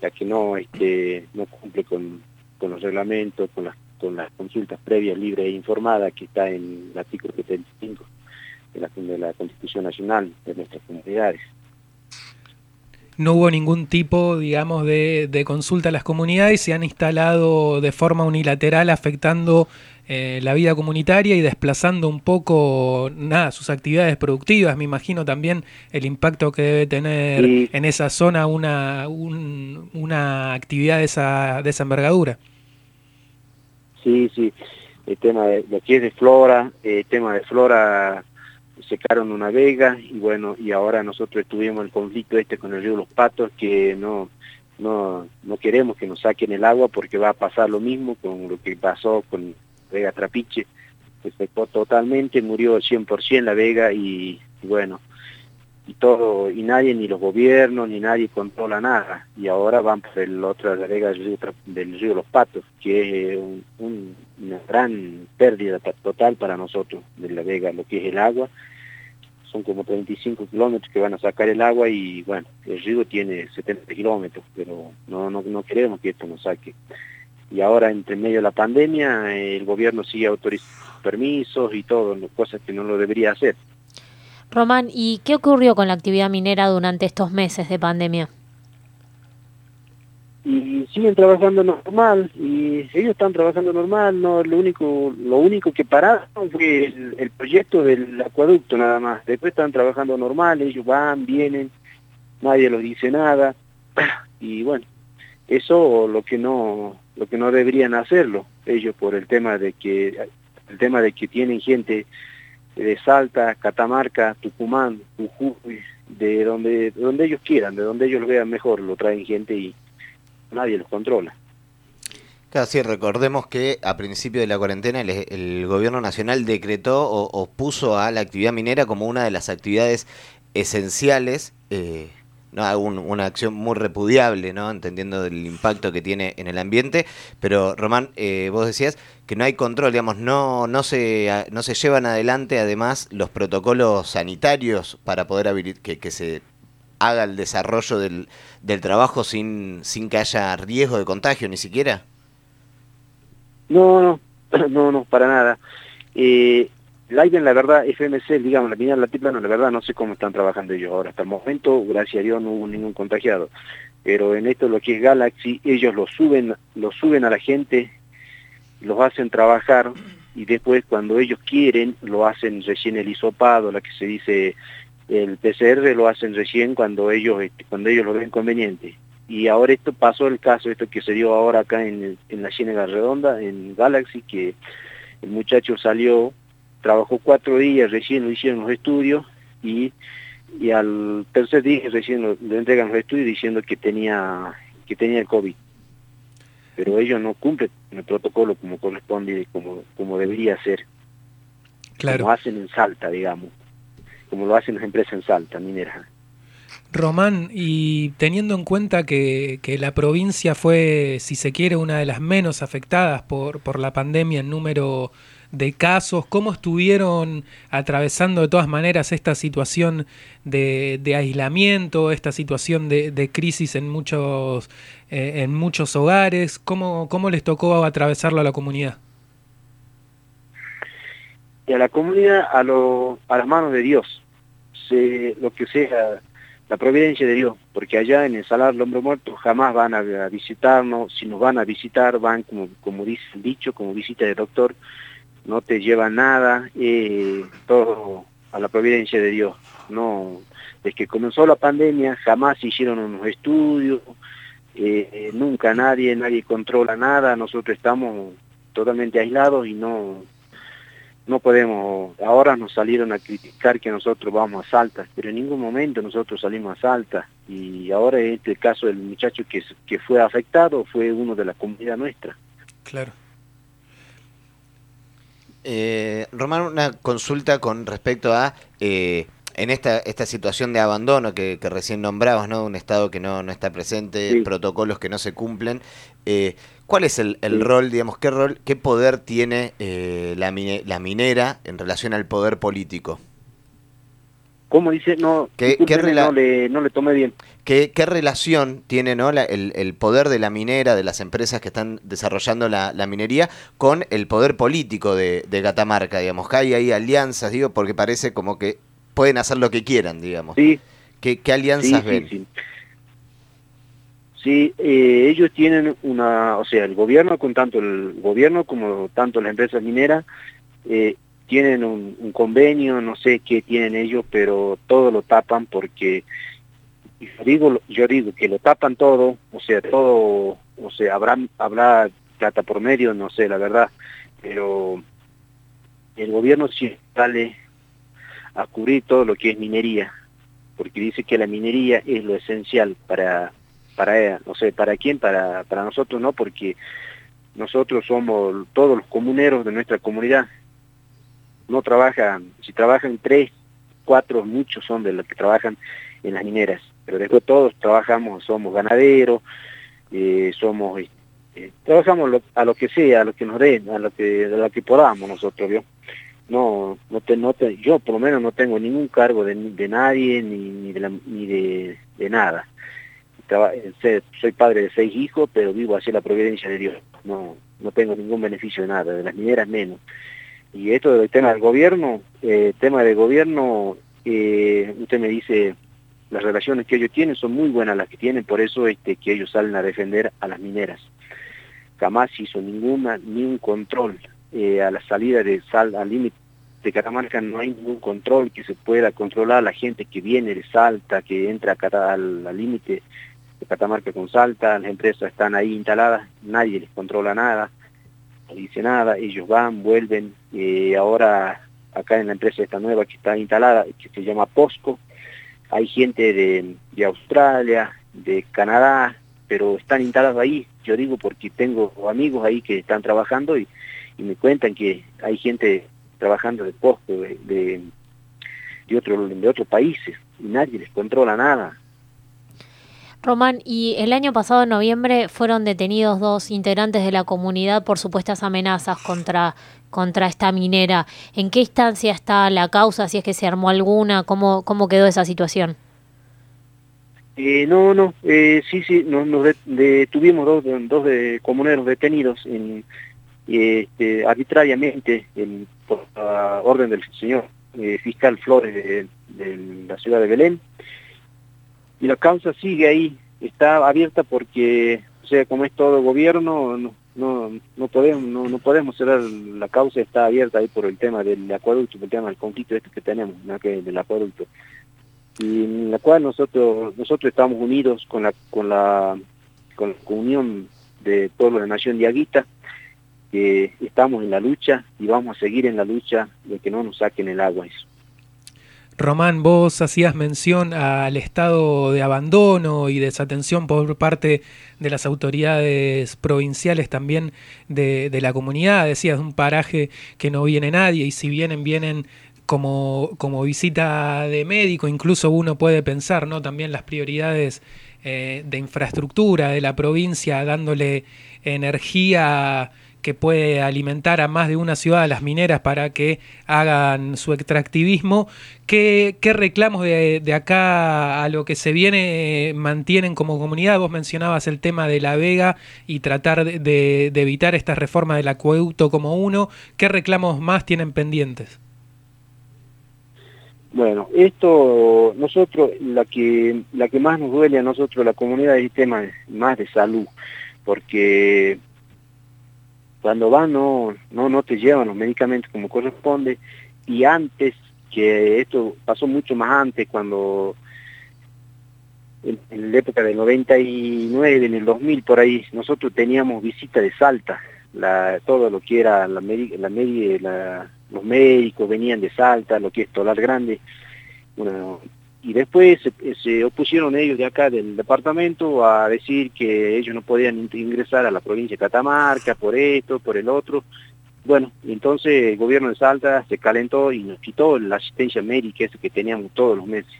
ya que no este no cumple con, con los reglamentos, con las con las consultas previas, libres e informadas que está en el artículo 75 de la, de la Constitución Nacional de nuestras comunidades. no hubo ningún tipo, digamos, de, de consulta a las comunidades, se han instalado de forma unilateral afectando eh, la vida comunitaria y desplazando un poco, nada, sus actividades productivas. Me imagino también el impacto que debe tener Sí. en esa zona una, un- una actividad de esa, de esa envergadura. Sí, sí, el tema de lo que es de flora, el tema de flora secaron una vega y bueno, y ahora nosotros tuvimos el conflicto este con el río Los Patos que no no no queremos que nos saquen el agua porque va a pasar lo mismo con lo que pasó con Vega Trapiche, se secó totalmente, murió 100% la vega y, bueno, y todo, y nadie, ni los gobiernos, ni nadie controla nada. Y ahora van por el otro, la vega del río, Los Patos, que es un- una gran pérdida ta- total para nosotros de la vega, lo que es el agua. Son como 35 kilómetros que van a sacar el agua y bueno, el río tiene 70 kilómetros, pero no, no, no queremos que esto nos saque. Y ahora, entre medio de la pandemia, eh, el gobierno sigue autorizando permisos y todo, cosas que no lo debería hacer. Román, ¿y qué ocurrió con la actividad minera durante estos meses de pandemia? y siguen trabajando normal y ellos están trabajando normal no lo único lo único que pararon fue el, el proyecto del acueducto nada más después están trabajando normal ellos van vienen nadie los dice nada y bueno eso lo que no lo que no deberían hacerlo ellos por el tema de que el tema de que tienen gente de Salta, Catamarca, Tucumán, Jujuy, de donde de donde ellos quieran, de donde ellos lo vean mejor, lo traen gente y nadie los controla. Sí, recordemos que a principio de la cuarentena el, el gobierno nacional decretó o, o puso a la actividad minera como una de las actividades esenciales, eh, ¿no? Un- una acción muy repudiable, ¿no? entendiendo el impacto que tiene en el ambiente, pero Román, eh, vos decías que no hay control, digamos, no, no, se, no se llevan adelante además los protocolos sanitarios para poder que se haga el desarrollo del, del trabajo sin, sin que haya riesgo de contagio ni siquiera. No, no, no, no, para nada. Eh, Leiden, la verdad, FMC, digamos, la minera Latiplano, la verdad, no sé cómo están trabajando ellos ahora. Hasta el momento, gracias a Dios, no hubo ningún contagiado. Pero en esto, lo que es Galaxy, ellos lo suben, lo suben a la gente, los hacen trabajar y después cuando ellos quieren lo hacen recién el hisopado, la que se dice el PCR lo hacen recién cuando ellos este, cuando ellos lo ven conveniente. Y ahora esto pasó el caso, esto que se dio ahora acá en, en la Ciénaga Redonda, en Galaxy, que el muchacho salió, trabajó cuatro días, recién lo hicieron los estudios y, y al tercer día recién lo, le entregan los estudios diciendo que tenía que tenía el COVID pero ellos no cumplen el protocolo como corresponde, como, como debería ser. Claro. Como hacen en Salta, digamos. Como lo hacen las empresas en Salta, mineras. Román, y teniendo en cuenta que, que, la provincia fue, si se quiere, una de las menos afectadas por, por la pandemia en número de casos, ¿cómo estuvieron atravesando de todas maneras esta situación de, aislamiento, esta situación de, crisis en muchos, eh, en muchos hogares? ¿Cómo, ¿Cómo les tocó atravesarlo a la comunidad? Y a la comunidad, a, lo, a las manos de Dios, se, lo que sea la providencia de Dios, porque allá en el Salar del Hombre Muerto jamás van a, a visitarnos, si nos van a visitar, van como, como dice el dicho, como visita de doctor, no te lleva nada, eh, todo a la providencia de Dios. No, desde que comenzó la pandemia jamás hicieron unos estudios, eh, nunca nadie, nadie controla nada, nosotros estamos totalmente aislados y no, no podemos, ahora nos salieron a criticar que nosotros vamos a Salta, pero en ningún momento nosotros salimos a Salta y ahora este caso del muchacho que, que fue afectado fue uno de la comunidad nuestra. Claro. Eh, Román, una consulta con respecto a eh, en esta, esta situación de abandono que, que, recién nombrabas, ¿no? Un Estado que no, no está presente, sí. protocolos que no se cumplen. Eh, ¿Cuál es el, el sí. rol, digamos, qué rol, qué poder tiene eh, la, mine, la minera en relación al poder político? ¿Cómo dice? No, ¿Qué, qué no, le, no le tomé bien. ¿Qué, qué relación tiene ¿no? La, el, el, poder de la minera, de las empresas que están desarrollando la, la minería, con el poder político de, de Catamarca? Digamos, hay ahí alianzas, digo, porque parece como que pueden hacer lo que quieran, digamos. Sí. ¿Qué, qué alianzas sí, ven? Sí, sí. eh, ellos tienen una, o sea, el gobierno, con tanto el gobierno como tanto las empresas mineras, eh, tienen un, convenio, no sé qué tienen ellos, pero todo lo tapan porque yo digo, yo digo que lo tapan todo, o sea, todo, o sea, habrá, habrá plata por medio, no sé, la verdad, pero el gobierno sí sale a cubrir todo lo que es minería, porque dice que la minería es lo esencial para, para no sé, ¿para quién? Para, para nosotros no, porque nosotros somos todos los comuneros de nuestra comunidad, no trabajan, si trabajan tres, cuatro, muchos son de los que trabajan en las mineras, pero después todos trabajamos, somos ganaderos, eh, somos, eh, trabajamos lo, a lo que sea, a lo que nos den, a lo que, a lo que podamos nosotros, ¿vio? No, no, te, no te, yo por lo menos no tengo ningún cargo de, de nadie ni, ni, de, ni de, nada. Soy padre de seis hijos, pero vivo hacia la providencia de Dios. No, no tengo ningún beneficio de nada, de las mineras menos. Y esto del tema del gobierno, eh, tema del gobierno, eh, usted me dice, las relaciones que ellos tienen son muy buenas las que tienen, por eso este, que ellos salen a defender a las mineras. Jamás hizo ninguna, ni un control eh, a la salida de sal al límite de Catamarca no hay ningún control que se pueda controlar la gente que viene de Salta, que entra al límite de Catamarca con Salta, las empresas están ahí instaladas, nadie les controla nada, dice nada, ellos van, vuelven, eh, ahora acá en la empresa esta nueva que está instalada, que se llama POSCO, hay gente de, de Australia, de Canadá, pero están instalados ahí, yo digo porque tengo amigos ahí que están trabajando y, y me cuentan que hay gente trabajando de POSCO de, de, de, otro, de otros países y nadie les controla nada. Román, y el año pasado, en noviembre, fueron detenidos dos integrantes de la comunidad por supuestas amenazas contra, contra esta minera. ¿En qué instancia está la causa? Si es que se armó alguna, ¿cómo, cómo quedó esa situación? Eh, no, no, eh, sí, sí, nos, nos detuvimos dos, dos de comuneros detenidos en, este, arbitrariamente en, por la orden del señor eh, fiscal Flores de la ciudad de Belén. Y la causa sigue ahí, está abierta porque, o sea, como es todo gobierno, no, no, podemos no, no podemos cerrar la causa está abierta ahí por el tema del acueducto por el tema del conflicto este que tenemos ¿no? que del acueducto y en la cual nosotros nosotros estamos unidos con la con la con la comunión de pueblo de nación de Aguita que estamos en la lucha y vamos a seguir en la lucha de que no nos saquen el agua eso Román, vos hacías mención al estado de abandono y desatención por parte de las autoridades provinciales también de, la comunidad. Decías un paraje que no viene nadie y si vienen, vienen como, como visita de médico. Incluso uno puede pensar ¿no? también las prioridades eh, de infraestructura de la provincia dándole energía que puede alimentar a más de una ciudad, a las mineras, para que hagan su extractivismo. ¿Qué, qué reclamos de, de, acá a lo que se viene mantienen como comunidad? Vos mencionabas el tema de la vega y tratar de evitar esta reforma del acueducto como uno. ¿Qué reclamos más tienen pendientes? Bueno, esto nosotros, la que, la que más nos duele a nosotros, la comunidad, es el tema más de salud, porque cuando van no, no, no te llevan los medicamentos como corresponde. Y antes, que esto pasó mucho más antes, cuando en, la época del 99, en el 2000 por ahí, nosotros teníamos visita de Salta, todo lo que era la, la, la, los médicos venían de Salta, lo que es Tolar Grande, y después se, se, opusieron ellos de acá del departamento a decir que ellos no podían ingresar a la provincia de Catamarca por esto, por el otro. Bueno, entonces el gobierno de Salta se calentó y nos quitó la asistencia médica que teníamos todos los meses.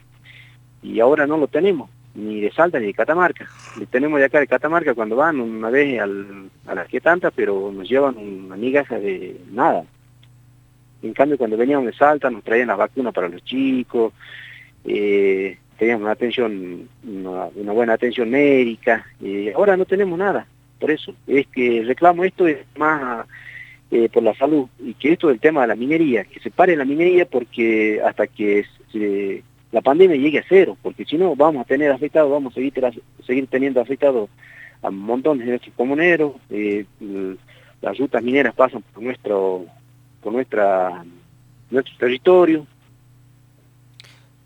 Y ahora no lo tenemos, ni de Salta ni de Catamarca. Le tenemos de acá de Catamarca cuando van una vez al, a las que tantas, pero nos llevan una migaja de nada. En cambio, cuando veníamos de Salta nos traían las vacunas para los chicos, eh, teníamos una atención, una, una, buena atención médica, eh, ahora no tenemos nada, por eso, es que reclamo esto es más eh, por la salud, y que esto del tema de la minería, que se pare la minería porque hasta que se, la pandemia llegue a cero, porque si no vamos a tener afectados, vamos a seguir, seguir teniendo afectados a montones de nuestros comuneros, eh, las rutas mineras pasan por nuestro, por nuestra, nuestro territorio,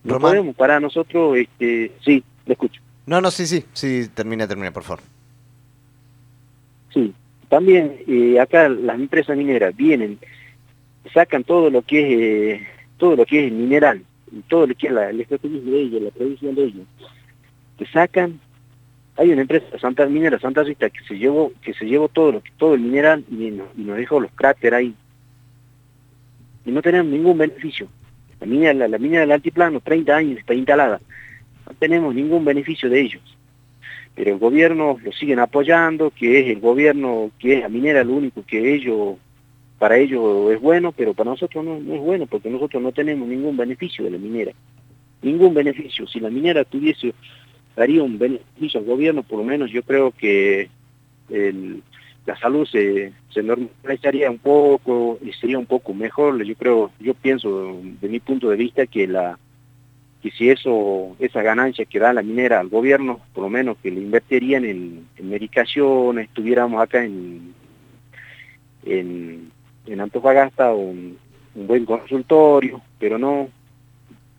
no Román. podemos para nosotros, este, sí, escucho. No, no, sí, sí, sí, termina, termina, por favor. Sí, también eh, acá las empresas mineras vienen, sacan todo lo que es, eh, todo lo que es mineral, todo lo que es la, el extractivismo de ellos, la producción de ellos, que sacan, hay una empresa, Santa Minera Santa Rita, que se llevó, que se llevó todo lo todo el mineral y y nos dejó los cráteres ahí. Y no tenemos ningún beneficio. La mina, la, mina del altiplano, 30 años está instalada. No tenemos ningún beneficio de ellos. Pero el gobierno lo siguen apoyando, que es el gobierno, que es la minera lo único que ellos, para ellos es bueno, pero para nosotros no, no es bueno, porque nosotros no tenemos ningún beneficio de la minera. Ningún beneficio. Si la minera tuviese, daría un beneficio al gobierno, por lo menos yo creo que el, la salud se, normalizaría un poco y sería un poco mejor. Yo creo, yo pienso de mi punto de vista que la que si eso, esa ganancia que da la minera al gobierno, por lo menos que le invertirían en, medicación, estuviéramos acá en, en, Antofagasta un buen consultorio, pero no,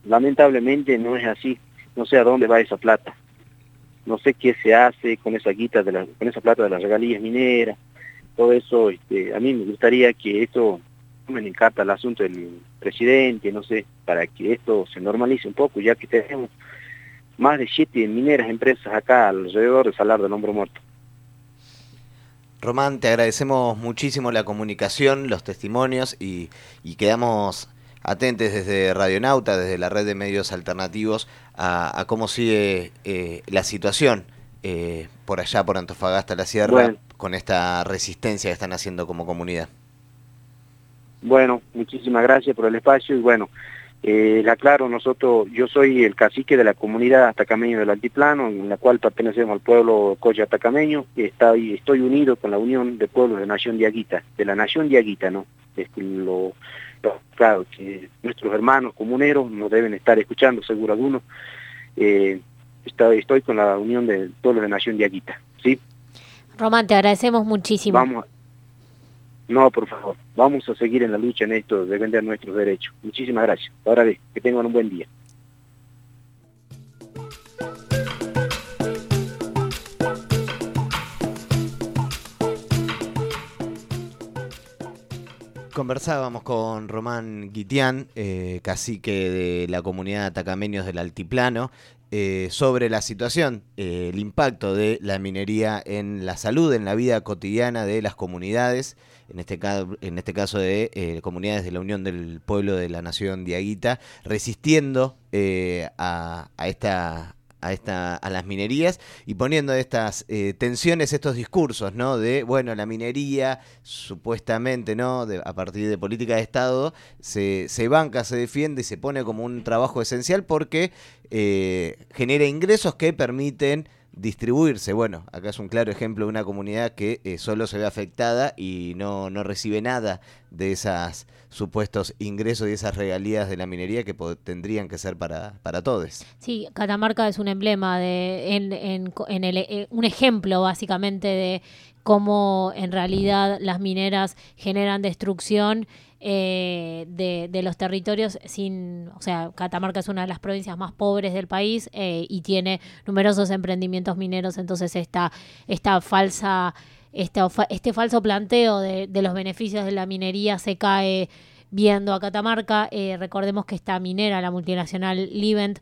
lamentablemente no es así, no sé a dónde va esa plata no sé qué se hace con esa guita de la, con esa plata de las regalías mineras, todo eso, este, a mí me gustaría que esto tomen en carta el asunto del presidente, no sé, para que esto se normalice un poco, ya que tenemos más de siete mineras empresas acá alrededor de Salar del Hombro Muerto. Román, te agradecemos muchísimo la comunicación, los testimonios y, y quedamos atentes desde Radionauta, desde la red de medios alternativos, a, a cómo sigue eh, la situación eh, por allá, por Antofagasta, la Sierra, bueno. con esta resistencia que están haciendo como comunidad. Bueno, muchísimas gracias por el espacio y bueno, Eh, la aclaro, nosotros, yo soy el cacique de la comunidad atacameño del Altiplano, en la cual pertenecemos al pueblo Coya Atacameño, y estoy, estoy unido con la Unión de Pueblos de Nación Diaguita, de la Nación Diaguita, ¿no? Es lo, lo- claro, que nuestros hermanos comuneros nos deben estar escuchando, seguro algunos. Eh, estoy, estoy con la Unión de Pueblos de Nación Diaguita, ¿sí? Román, te agradecemos muchísimo. Vamos, a- no, por favor, vamos a seguir en la lucha en esto de defender nuestros derechos. Muchísimas gracias. Ahora ve, que tengan un buen día. Conversábamos con Román Guitián, eh, cacique de la comunidad de atacameños del Altiplano, eh, sobre la situación, eh, el impacto de la minería en la salud, en la vida cotidiana de las comunidades, en este, ca- en este caso de eh, comunidades de la Unión del Pueblo de la Nación Diaguita, resistiendo a, a esta a esta a las minerías y poniendo estas eh, tensiones estos discursos no de bueno la minería supuestamente no de- a partir de política de estado se, se banca se defiende y se pone como un trabajo esencial porque eh, genera ingresos que permiten distribuirse. Bueno, acá es un claro ejemplo de una comunidad que eh, solo se ve afectada y no, no recibe nada de esos supuestos ingresos y esas regalías de la minería que tendrían que ser para, para todos. Sí, Catamarca es un emblema de, en, en, en el, eh, un ejemplo básicamente de cómo en realidad las mineras generan destrucción eh, de, de los territorios sin, o sea, Catamarca es una de las provincias más pobres del país eh, y tiene numerosos emprendimientos mineros, entonces esta, esta falsa, esta, fa- este falso planteo de, de los beneficios de la minería se cae viendo a Catamarca. Eh, recordemos que esta minera, la multinacional Livent,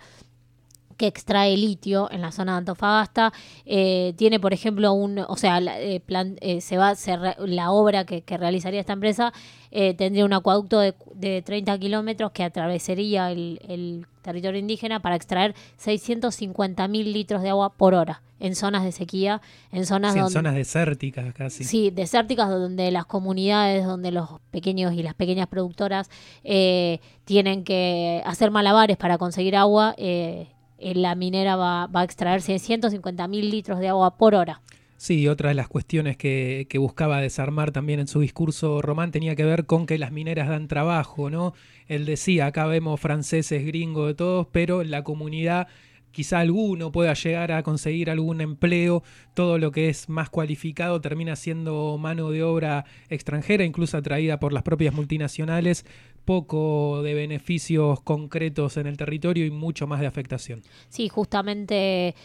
que extrae litio en la zona de Antofagasta. eh, tiene, por ejemplo, un, o sea, la, eh, plan- eh, se va, se re- la obra que, que realizaría esta empresa eh, tendría un acueducto de, de 30 kilómetros que atravesaría el, el territorio indígena para extraer 650 mil litros de agua por hora en zonas de sequía, en zonas Sí, en zonas desérticas casi. Sí, desérticas donde las comunidades, donde los pequeños y las pequeñas productoras eh, tienen que hacer malabares para conseguir agua, eh, la minera va, a extraer 150 mil litros de agua por hora. Sí, otra de las cuestiones que, buscaba desarmar también en su discurso Román tenía que ver con que las mineras dan trabajo, ¿no? Él decía, acá vemos franceses, gringos, de todos, pero la comunidad quizá alguno pueda llegar a conseguir algún empleo, todo lo que es más cualificado termina siendo mano de obra extranjera, incluso atraída por las propias multinacionales, poco de beneficios concretos en el territorio y mucho más de afectación. Sí, justamente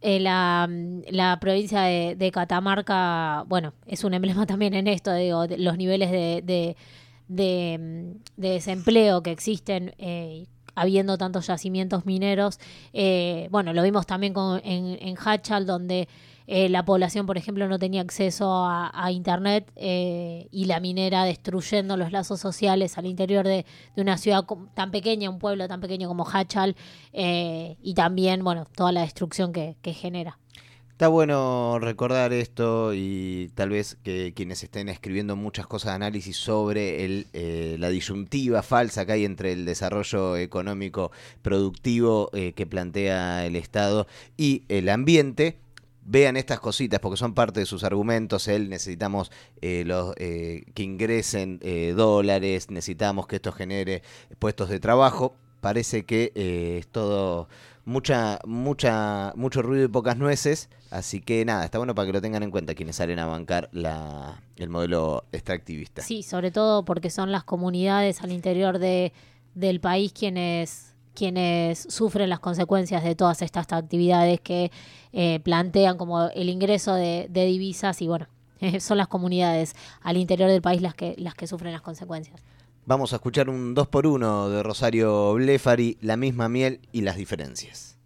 eh, la, la provincia de, Catamarca, bueno, es un emblema también en esto, digo, de los niveles de, de, de, de desempleo que existen. eh, habiendo tantos yacimientos mineros, eh, bueno, lo vimos también en Hachal, donde eh, la población, por ejemplo, no tenía acceso a, Internet eh, y la minera destruyendo los lazos sociales al interior de, una ciudad tan pequeña, un pueblo tan pequeño como Hachal, eh, y también, bueno, toda la destrucción que, genera. Está bueno recordar esto y tal vez que quienes estén escribiendo muchas cosas de análisis sobre la disyuntiva falsa que hay entre el desarrollo económico productivo que plantea el Estado y el ambiente, vean estas cositas porque son parte de sus argumentos. Él necesitamos eh, los, eh, que ingresen eh, dólares, necesitamos que esto genere puestos de trabajo. Parece que eh, es todo mucha, mucha, mucho ruido y pocas nueces. Así que nada, está bueno para que lo tengan en cuenta quienes salen a bancar la, el modelo extractivista. Sí, sobre todo porque son las comunidades al interior de, del país quienes quienes sufren las consecuencias de todas estas actividades que eh, plantean como el ingreso de, divisas y bueno, son las comunidades al interior del país las que, las que sufren las consecuencias. Vamos a escuchar un 2 por 1 de Rosario Blefari, La misma miel y las diferencias.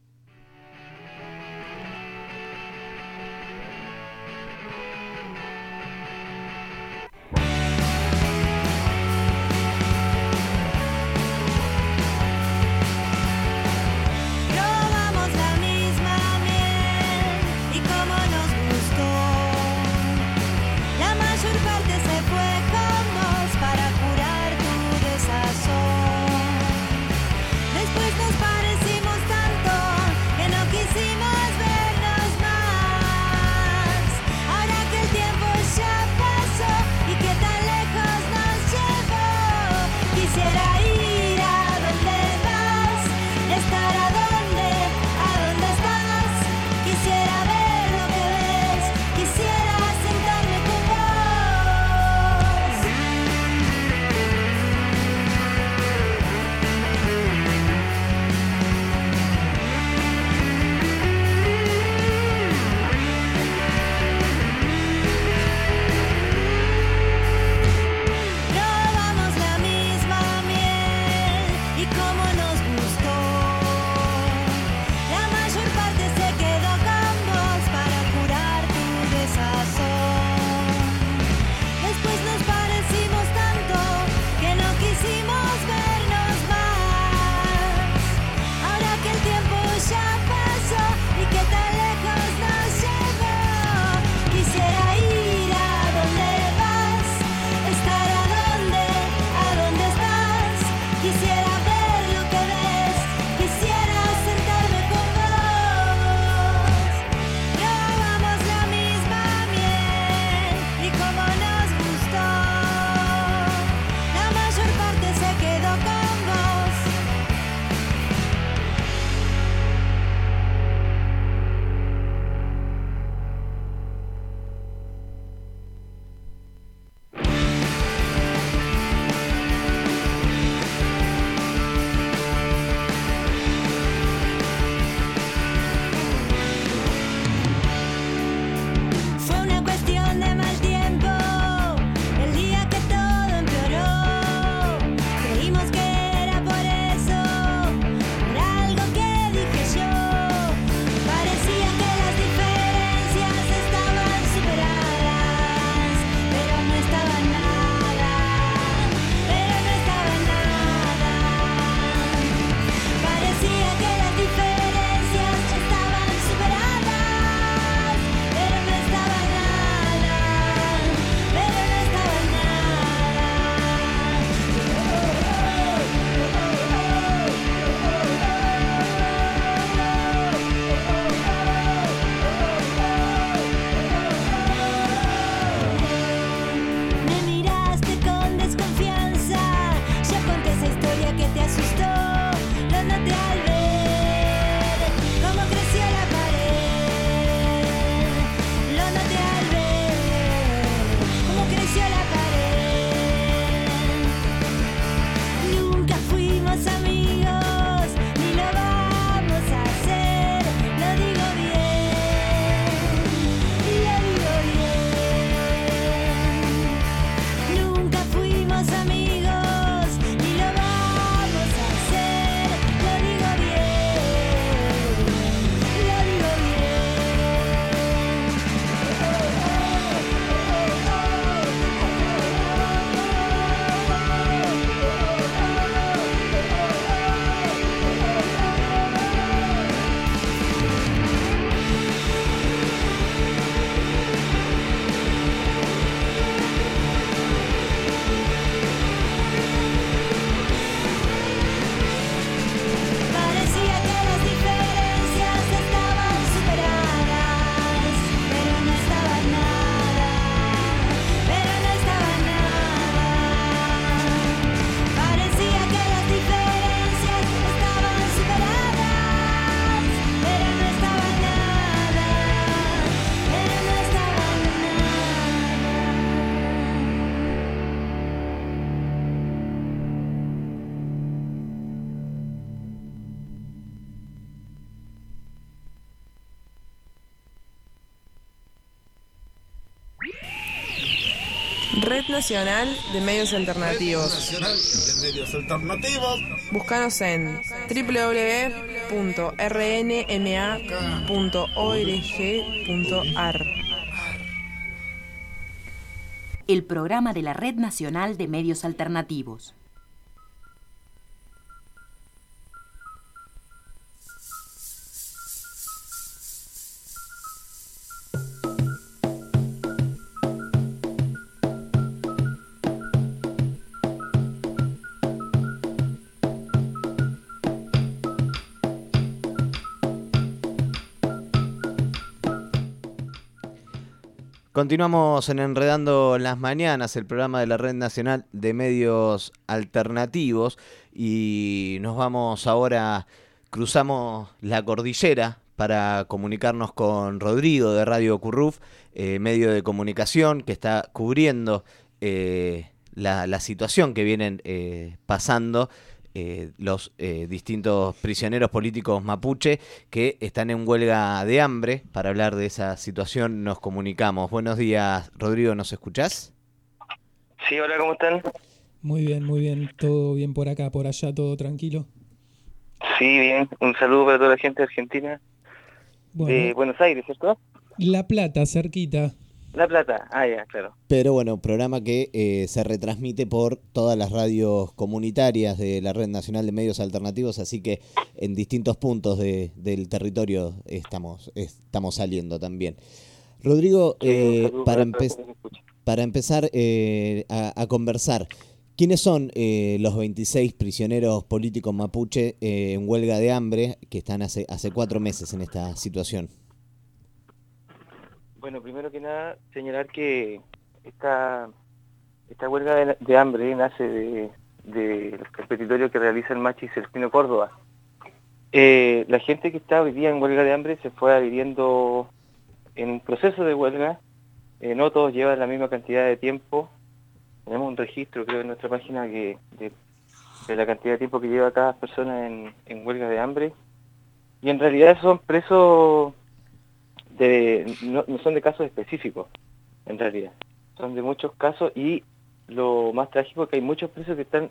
Nacional de Medios Alternativos. De Medios Alternativos. Búscanos en www.rnma.org.ar. El programa de la Red Nacional de Medios Alternativos. Continuamos en Enredando las Mañanas, el programa de la Red Nacional de Medios Alternativos y nos vamos ahora, cruzamos la cordillera para comunicarnos con Rodrigo de Radio Curruf, eh, medio de comunicación que está cubriendo eh, la, situación que vienen eh, pasando eh, los eh, distintos prisioneros políticos mapuche que están en huelga de hambre. Para hablar de esa situación nos comunicamos. Buenos días, Rodrigo, ¿nos escuchás? Sí, hola, ¿cómo están? Muy bien, muy bien. Todo bien por acá, por allá, todo tranquilo. Sí, bien. Un saludo para toda la gente de Argentina. Bueno. De Buenos Aires, ¿cierto? La Plata, cerquita. La Plata, ah, ya, claro. Pero bueno, programa que eh, se retransmite por todas las radios comunitarias de la Red Nacional de Medios Alternativos, así que en distintos puntos de, del territorio estamos, estamos saliendo también. Rodrigo, eh, para, empe para empezar eh, a, a, conversar, ¿quiénes son eh, los 26 prisioneros políticos mapuche en huelga de hambre que están hace, hace cuatro meses en esta situación? Bueno, primero que nada, señalar que esta, esta huelga de, hambre nace de, de los competitorios que realiza el Machi Celestino Córdoba. Eh, la gente que está hoy día en huelga de hambre se fue adhiriendo en un proceso de huelga. Eh, no todos llevan la misma cantidad de tiempo. Tenemos un registro, creo, en nuestra página que de, la cantidad de tiempo que lleva cada persona en huelga de hambre. Y en realidad son presos no, son de casos específicos, en realidad. Son de muchos casos y lo más trágico es que hay muchos presos que están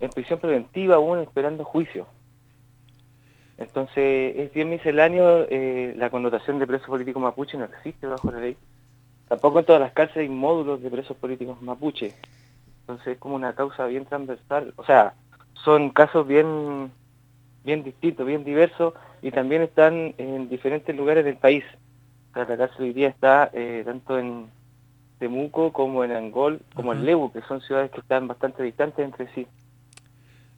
en prisión preventiva aún esperando juicio. Entonces es bien misceláneo, eh, la connotación de preso político mapuche no existe bajo la ley. Tampoco en todas las cárceles hay módulos de presos políticos mapuche. Entonces es como una causa bien transversal. O sea, son casos bien, bien distintos, bien diversos y también están en diferentes lugares del país la cárcel hoy día está eh, tanto en Temuco como en Angol, como en Lebu, que son ciudades que están bastante distantes entre sí.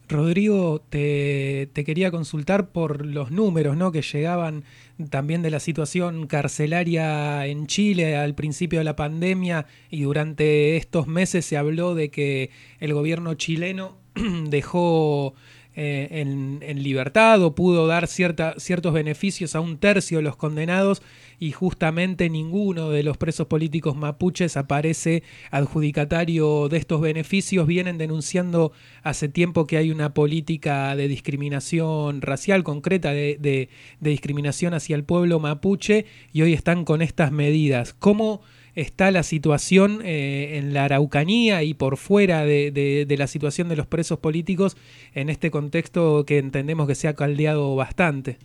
Rodrigo, te, te, quería consultar por los números ¿no? que llegaban también de la situación carcelaria en Chile al principio de la pandemia y durante estos meses se habló de que el gobierno chileno dejó eh, en, en, libertad o pudo dar cierta, ciertos beneficios a un tercio de los condenados y justamente ninguno de los presos políticos mapuches aparece adjudicatario de estos beneficios. Vienen denunciando hace tiempo que hay una política de discriminación racial concreta, de, de, de discriminación hacia el pueblo mapuche y hoy están con estas medidas. ¿Cómo está la situación eh, en la Araucanía y por fuera de, la situación de los presos políticos en este contexto que entendemos que se ha caldeado bastante.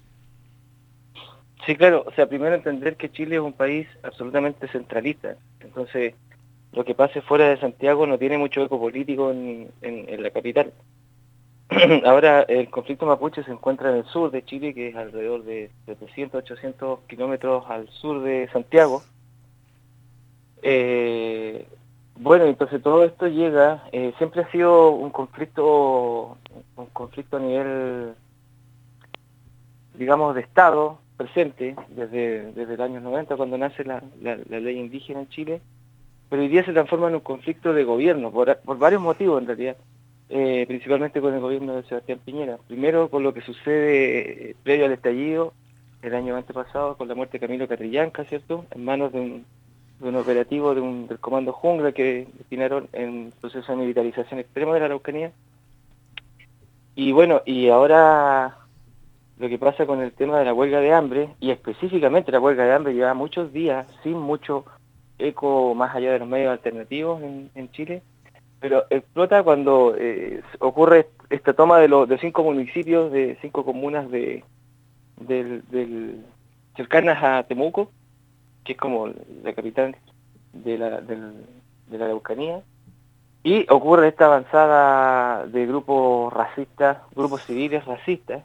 Sí, claro, o sea, primero entender que Chile es un país absolutamente centralista, entonces lo que pase fuera de Santiago no tiene mucho eco político en, en, la capital. Ahora el conflicto mapuche se encuentra en el sur de Chile, que es alrededor de 700, 800 kilómetros al sur de Santiago, eh, bueno, entonces todo esto llega, eh, siempre ha sido un conflicto, un conflicto a nivel, digamos, de Estado presente, desde, desde el año 90, cuando nace la, la, ley indígena en Chile, pero hoy día se transforma en un conflicto de gobierno, por, por varios motivos en realidad, eh, principalmente con el gobierno de Sebastián Piñera. Primero, por lo que sucede eh, previo al estallido, el año antepasado, con la muerte de Camilo Catrillanca, ¿cierto?, en manos de un de un operativo de un, del Comando Jungla que destinaron en proceso de militarización extrema de la Araucanía. Y bueno, y ahora lo que pasa con el tema de la huelga de hambre, y específicamente la huelga de hambre lleva muchos días sin mucho eco más allá de los medios alternativos en, Chile, pero explota cuando eh, ocurre esta toma de los cinco municipios, de cinco comunas de cercanas a Temuco, que es como la capital de la, del, de la Araucanía, y ocurre esta avanzada de grupos racistas, grupos civiles racistas,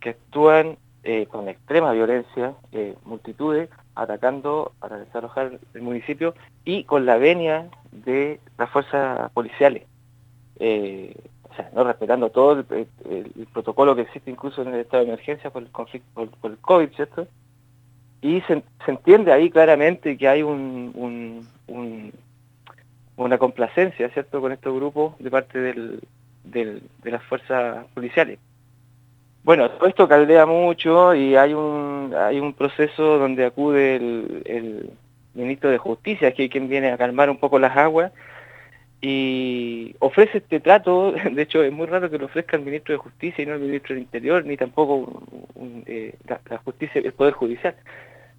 que actúan eh, con extrema violencia, eh, multitudes, atacando para desalojar el municipio y con la venia de las fuerzas policiales. Eh, o sea, no respetando todo el, protocolo que existe incluso en el estado de emergencia por el conflicto, por, el COVID, ¿cierto? Y se, entiende ahí claramente que hay un, un- un- una complacencia, ¿cierto?, con estos grupos de parte de las fuerzas policiales. Bueno, todo esto caldea mucho y hay un, hay un proceso donde acude el, el ministro de Justicia, que es quien viene a calmar un poco las aguas, y ofrece este trato, de hecho es muy raro que lo ofrezca el ministro de Justicia y no el ministro del Interior, ni tampoco eh, la justicia, el Poder Judicial,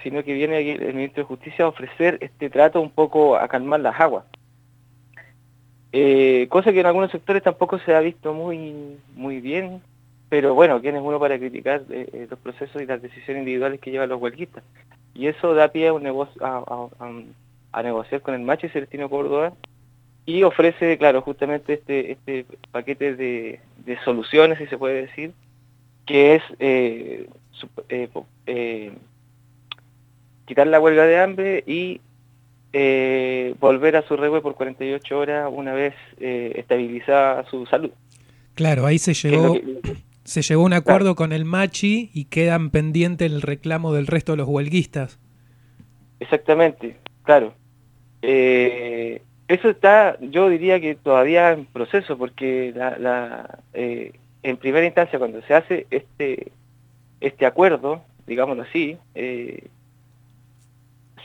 sino que viene aquí el ministro de Justicia a ofrecer este trato un poco a calmar las aguas. Eh, cosa que en algunos sectores tampoco se ha visto muy, muy bien, pero bueno, ¿quién es uno para criticar eh, eh, los procesos y las decisiones individuales que llevan los huelguistas? Y eso da pie a, un negocio, a, a- a- a negociar con el Machi Celestino Córdoba y ofrece, claro, justamente este, este paquete de, de soluciones, si se puede decir, que es eh, eh, quitar la huelga de hambre y eh, volver a su regue por 48 horas una vez estabilizada su salud. Claro, ahí se Que llegó, que- se llegó a un acuerdo con el Machi y quedan pendiente el reclamo del resto de los huelguistas. Exactamente, claro. Eh, eso está, yo diría que todavía en proceso, porque la, la, eh, en primera instancia cuando se hace este, este acuerdo, digámoslo así, eh,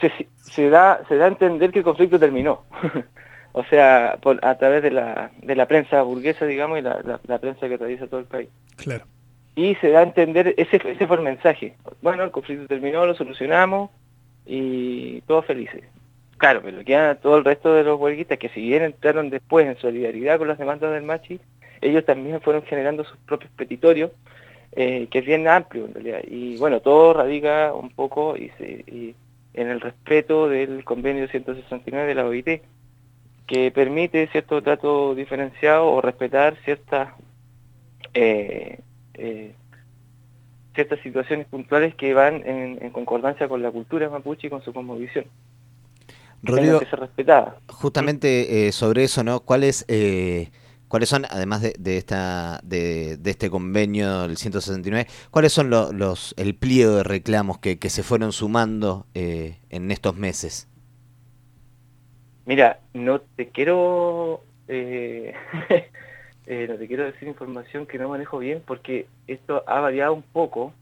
se, se, da, se da a entender que el conflicto terminó. o sea, por, a través de la, de la prensa burguesa, digamos, y la, la- la prensa que atraviesa todo el país. Claro. Y se da a entender, ese, ese fue el mensaje. Bueno, el conflicto terminó, lo solucionamos y todos felices. Claro, pero queda todo el resto de los huelguistas que si bien entraron después en solidaridad con las demandas del Machi, ellos también fueron generando sus propios petitorios, eh, que es bien amplio en realidad. Y bueno, todo radica un poco y se- y en el respeto del convenio 169 de la OIT, que permite cierto trato diferenciado o respetar ciertas eh, eh, ciertas situaciones puntuales que van en, en concordancia con la cultura mapuche y con su cosmovisión. Que Rodrigo, que ser respetadas. justamente eh, sobre eso, ¿no? ¿Cuáles eh, cuáles son, además de, de esta de, de este convenio del 169, cuáles son lo- los el pliego de reclamos que, que se fueron sumando eh, en estos meses? Mira, no te quiero eh, eh, no te quiero decir información que no manejo bien porque esto ha variado un poco,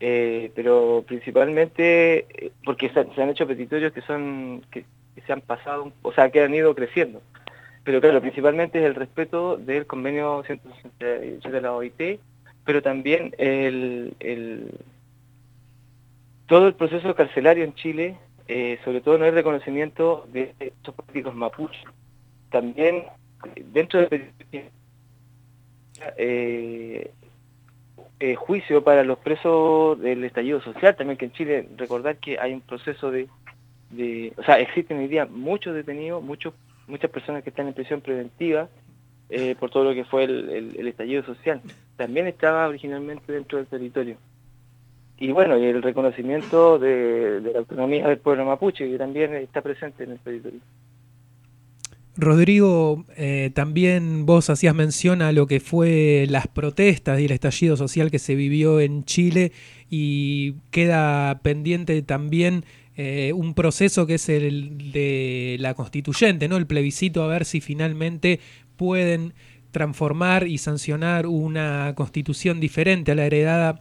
eh, pero principalmente porque se, han- hecho petitorios que son que, se han pasado, o sea, que han ido creciendo. Pero claro, principalmente es el respeto del convenio 168 de la OIT, pero también el todo el proceso carcelario en Chile, eh, sobre todo no hay reconocimiento de estos políticos mapuches. También dentro del eh, eh, juicio para los presos del estallido social, también que en Chile recordar que hay un proceso de, de o sea, existen hoy día muchos detenidos, muchos muchas personas que están en prisión preventiva eh, por todo lo que fue el- el estallido social. También estaba originalmente dentro del territorio. Y bueno, y el reconocimiento de, la autonomía del pueblo mapuche, que también está presente en el territorio. Rodrigo, eh, también vos hacías mención a lo que fue las protestas y el estallido social que se vivió en Chile y queda pendiente también eh, un proceso que es el de la constituyente, ¿no? El plebiscito a ver si finalmente pueden transformar y sancionar una constitución diferente a la heredada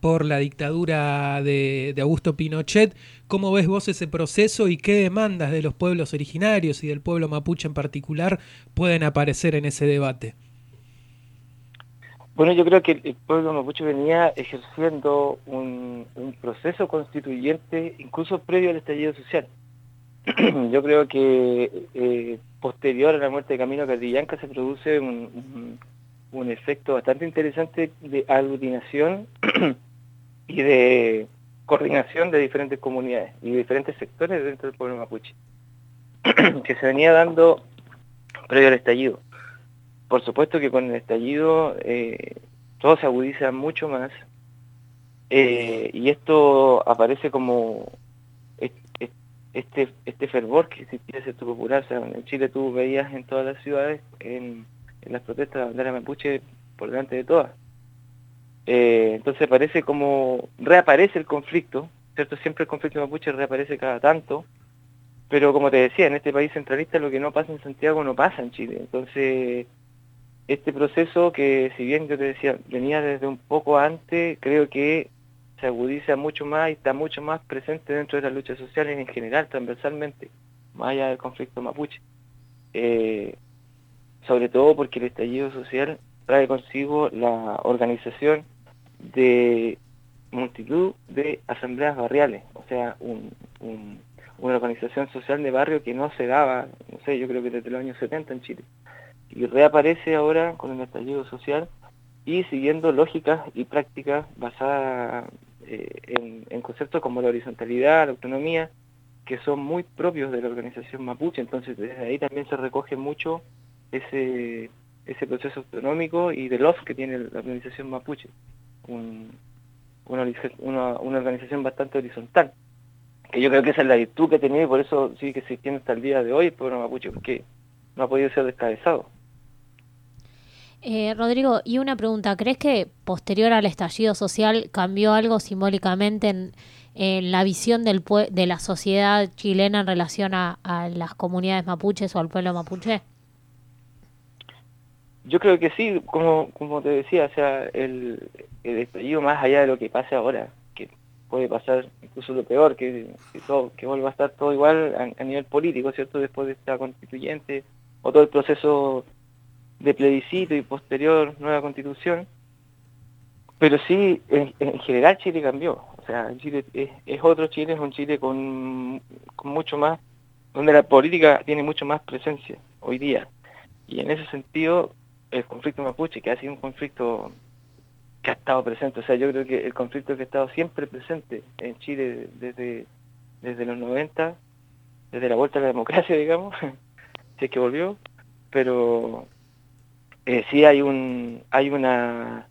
por la dictadura de, de Augusto Pinochet. ¿Cómo ves vos ese proceso y qué demandas de los pueblos originarios y del pueblo mapuche en particular pueden aparecer en ese debate? Bueno, yo creo que el- pueblo mapuche venía ejerciendo un, un proceso constituyente incluso previo al estallido social. yo creo que eh, posterior a la muerte de Camilo Cardillanca se produce un, un- un efecto bastante interesante de aglutinación y de coordinación de diferentes comunidades y de diferentes sectores dentro del pueblo mapuche, que se venía dando previo al estallido. Por supuesto que con el estallido eh, todo se agudiza mucho más eh, y esto aparece como es- es- este, este fervor que existía cierto popular. O sea, en Chile tú veías en todas las ciudades, en, las protestas, la bandera mapuche por delante de todas. Eh, entonces parece como reaparece el conflicto, ¿cierto? Siempre el conflicto mapuche reaparece cada tanto, pero como te decía, en este país centralista lo que no pasa en Santiago no pasa en Chile. Entonces, este proceso que si bien yo te decía, venía desde un poco antes, creo que se agudiza mucho más y está mucho más presente dentro de las luchas sociales en general, transversalmente, más allá del conflicto mapuche. Eh, sobre todo porque el estallido social trae consigo la organización de multitud de asambleas barriales, o sea, un- un- una organización social de barrio que no se daba, no sé, yo creo que desde los años 70 en Chile. Y reaparece ahora con el estallido social y siguiendo lógicas y prácticas basadas eh, en, en conceptos como la horizontalidad, la autonomía, que son muy propios de la organización mapuche. Entonces, desde ahí también se recoge mucho ese, ese proceso autonómico y de los que tiene la organización mapuche. Un- una, una, organización bastante horizontal. Que yo creo que esa es la virtud que ha tenido y por eso se extiende hasta el día de hoy el pueblo mapuche, porque no ha podido ser descabezado. Eh, Rodrigo, y una pregunta, ¿crees que posterior al estallido social cambió algo simbólicamente en, la visión del de la sociedad chilena en relación a las comunidades mapuches o al pueblo mapuche? Yo creo que sí, como, como te decía, o sea, el, el estallido más allá de lo que pase ahora, que puede pasar incluso lo peor, que, que, todo, que vuelva a estar todo igual a, nivel político, ¿cierto? Después de esta constituyente, o todo el proceso de plebiscito y posterior nueva constitución. Pero sí, en, en general Chile cambió. O sea, Chile es, es otro Chile, es un Chile con mucho más, donde la política tiene mucho más presencia hoy día. Y en ese sentido, el conflicto mapuche, que ha sido un conflicto que ha estado presente, o sea, yo creo que el conflicto que ha estado siempre presente en Chile desde, desde los 90, desde la vuelta a la democracia, digamos, si es que volvió, pero eh, sí hay un hay una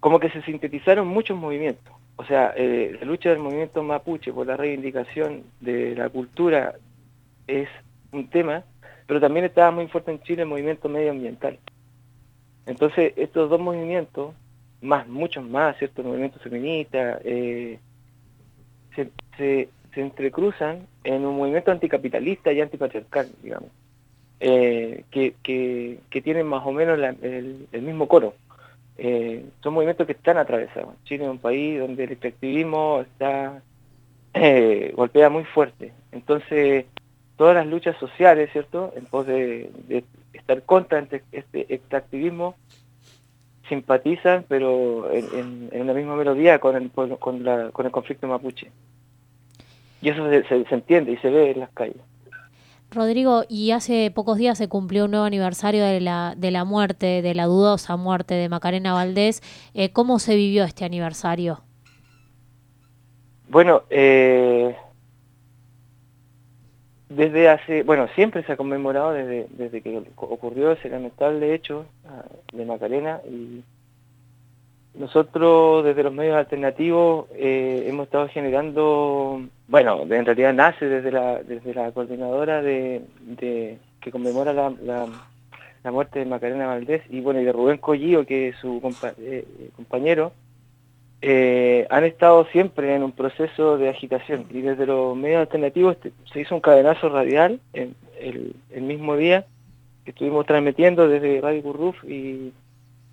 como que se sintetizaron muchos movimientos. O sea eh, la lucha del movimiento mapuche por la reivindicación de la cultura es un tema pero también estaba muy fuerte en Chile el movimiento medioambiental entonces estos dos movimientos más muchos más cierto el movimiento feminista eh, se, se, se entrecruzan en un movimiento anticapitalista y antipatriarcal digamos eh, que, que, que tienen más o menos el, el mismo coro. Eh, son movimientos que están atravesados. Chile es un país donde el extractivismo está golpea muy fuerte. Entonces, todas las luchas sociales, ¿cierto?, en pos de, de estar contra este, este extractivismo, simpatizan, pero en, en- en una misma melodía con el, con, la- con el conflicto mapuche. Y eso se- se- se entiende y se ve en las calles. Rodrigo, y hace pocos días se cumplió un nuevo aniversario de la, de la muerte, de la dudosa muerte de Macarena Valdés. Eh, ¿Cómo se vivió este aniversario? Bueno, eh, desde hace, bueno, siempre se ha conmemorado desde, desde que ocurrió ese lamentable hecho de Macarena y nosotros desde los medios alternativos eh, hemos estado generando, bueno, en realidad nace desde la, desde la coordinadora de, que conmemora la, la, muerte de Macarena Valdés y bueno, y de Rubén Collío, que es su compa- eh, compañero, eh, han estado siempre en un proceso de agitación. Y desde los medios alternativos este, se hizo un cadenazo radial el, mismo día que estuvimos transmitiendo desde Radio Curruf y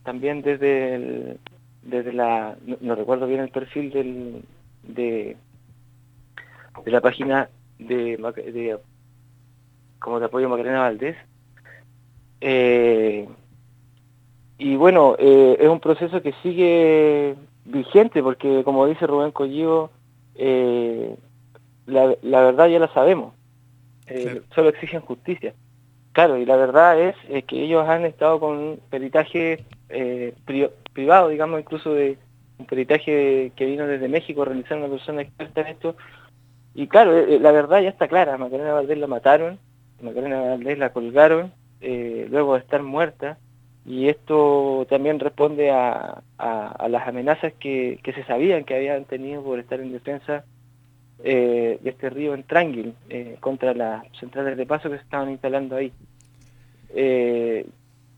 también desde desde la no, recuerdo bien el perfil de, de la página de, como de apoyo Macarena Valdés. Eh, y bueno eh, es un proceso que sigue vigente porque como dice Rubén Collío eh, la, la verdad ya la sabemos. Eh, Solo exigen justicia. Claro, y la verdad es, es que ellos han estado con un peritaje eh, pri- privado, digamos, incluso de un peritaje que vino desde México, realizando una persona experta en esto. Y claro, la verdad ya está clara, Macarena Valdés la mataron, Macarena Valdés la colgaron, luego de estar muerta, y esto también responde a, a- las amenazas que, que se sabían que habían tenido por estar en defensa eh, de este río en Tranguil eh, contra las centrales de paso que se estaban instalando ahí. Eh,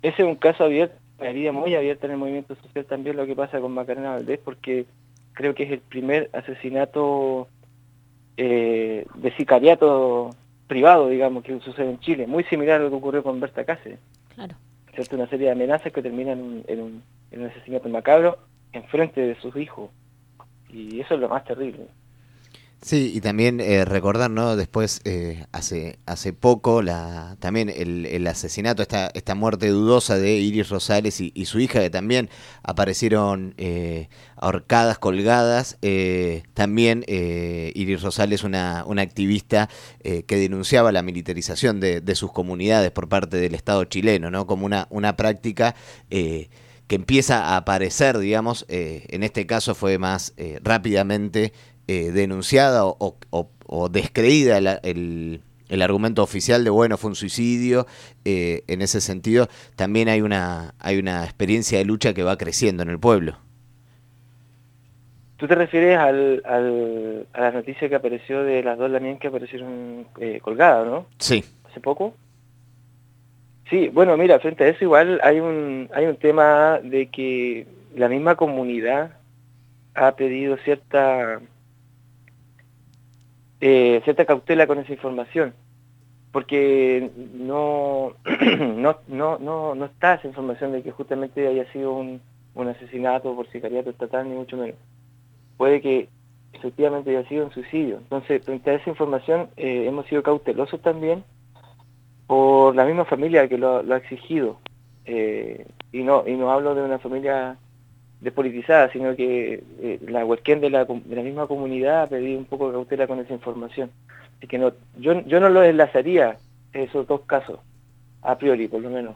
ese es un caso abierto, una herida muy abierta en el movimiento social también lo que pasa con Macarena Valdés, porque creo que es el primer asesinato de sicariato privado, digamos, que sucede en Chile, muy similar a lo que ocurrió con Berta Cáceres. ¿Cierto? Una serie de amenazas que terminan en un, en un, en un asesinato macabro en frente de sus hijos. Y eso es lo más terrible. Sí, y también eh, recordar, ¿no? Después, eh, hace, hace poco, la, también el, el asesinato, esta, esta muerte dudosa de Iris Rosales y, su hija, que también aparecieron eh, ahorcadas, colgadas. Eh, también eh, Iris Rosales, una, una activista eh, que denunciaba la militarización de, de sus comunidades por parte del Estado chileno, ¿no? Como una, una práctica... que empieza a aparecer, digamos, eh, en este caso fue más rápidamente eh, denunciada o, o- o- o descreída la- el, el argumento oficial de, bueno, fue un suicidio. eh, en ese sentido, también hay una, hay una experiencia de lucha que va creciendo en el pueblo. ¿Tú te refieres al, al, a la noticia que apareció de las dos lamien que aparecieron eh, colgadas, no? Sí. Hace poco. Sí, bueno, mira, frente a eso igual hay un, hay un tema de que la misma comunidad ha pedido cierta eh, cierta cautela con esa información porque no no, no, no, no está esa información de que justamente haya sido un, un asesinato por sicariato estatal, ni mucho menos. Puede que efectivamente haya sido un suicidio. Entonces, frente a esa información, eh, hemos sido cautelosos también por la misma familia que lo, lo ha exigido. Eh, y no y no hablo de una familia despolitizada, sino que eh, la huesquén de la, de la misma comunidad ha pedido un poco de cautela con esa información. Así que no, yo, yo no lo enlazaría esos dos casos, a priori por lo menos.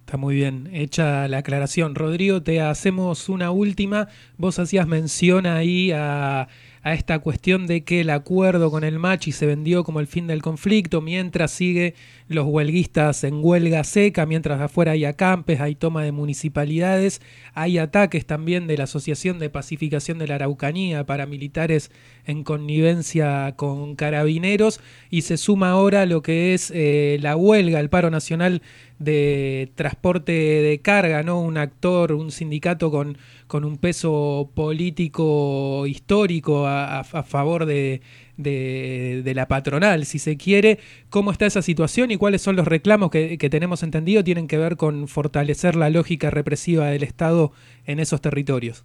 Está muy bien hecha la aclaración. Rodrigo, te hacemos una última. Vos hacías mención ahí a, a esta cuestión de que el acuerdo con el Machi se vendió como el fin del conflicto, mientras sigue los huelguistas en huelga seca, mientras afuera hay acampes, hay toma de municipalidades, hay ataques también de la Asociación de Pacificación de la Araucanía, paramilitares en connivencia con carabineros, y se suma ahora lo que es eh, la huelga, el paro nacional de transporte de carga, ¿no? Un actor, un sindicato con, con un peso político histórico a, favor de, de- la patronal, si se quiere. ¿Cómo está esa situación y cuáles son los reclamos que, tenemos entendido tienen que ver con fortalecer la lógica represiva del Estado en esos territorios?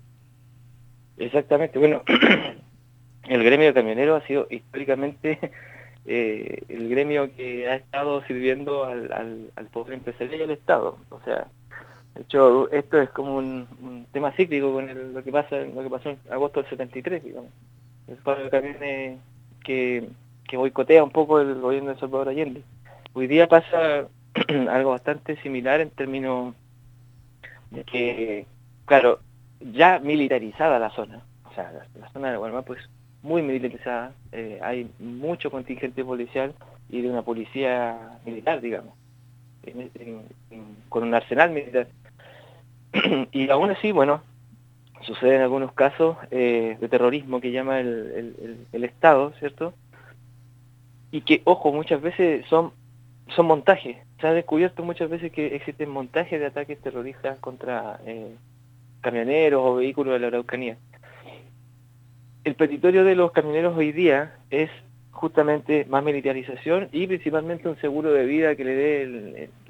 Exactamente, bueno, el gremio de camioneros ha sido históricamente eh, el gremio que ha estado sirviendo al, al, al pobre empresarial y al Estado. O sea, de hecho, esto es como un, tema cíclico con lo que pasa lo que pasó en agosto del 73, digamos. El paro de que, que boicotea un poco el gobierno de Salvador Allende. Hoy día pasa algo bastante similar en términos de que, claro, ya militarizada la zona, o sea, la, zona de Guatemala pues muy militarizada, eh, hay mucho contingente policial y de una policía militar, digamos, con un arsenal militar. y aún así, bueno, suceden algunos casos eh, de terrorismo que llama el, el- Estado, ¿cierto? Y que, ojo, muchas veces son, son montajes. Se ha descubierto muchas veces que existen montajes de ataques terroristas contra eh, camioneros o vehículos de la Araucanía. El petitorio de los camioneros hoy día es justamente más militarización y principalmente un seguro de vida que le dé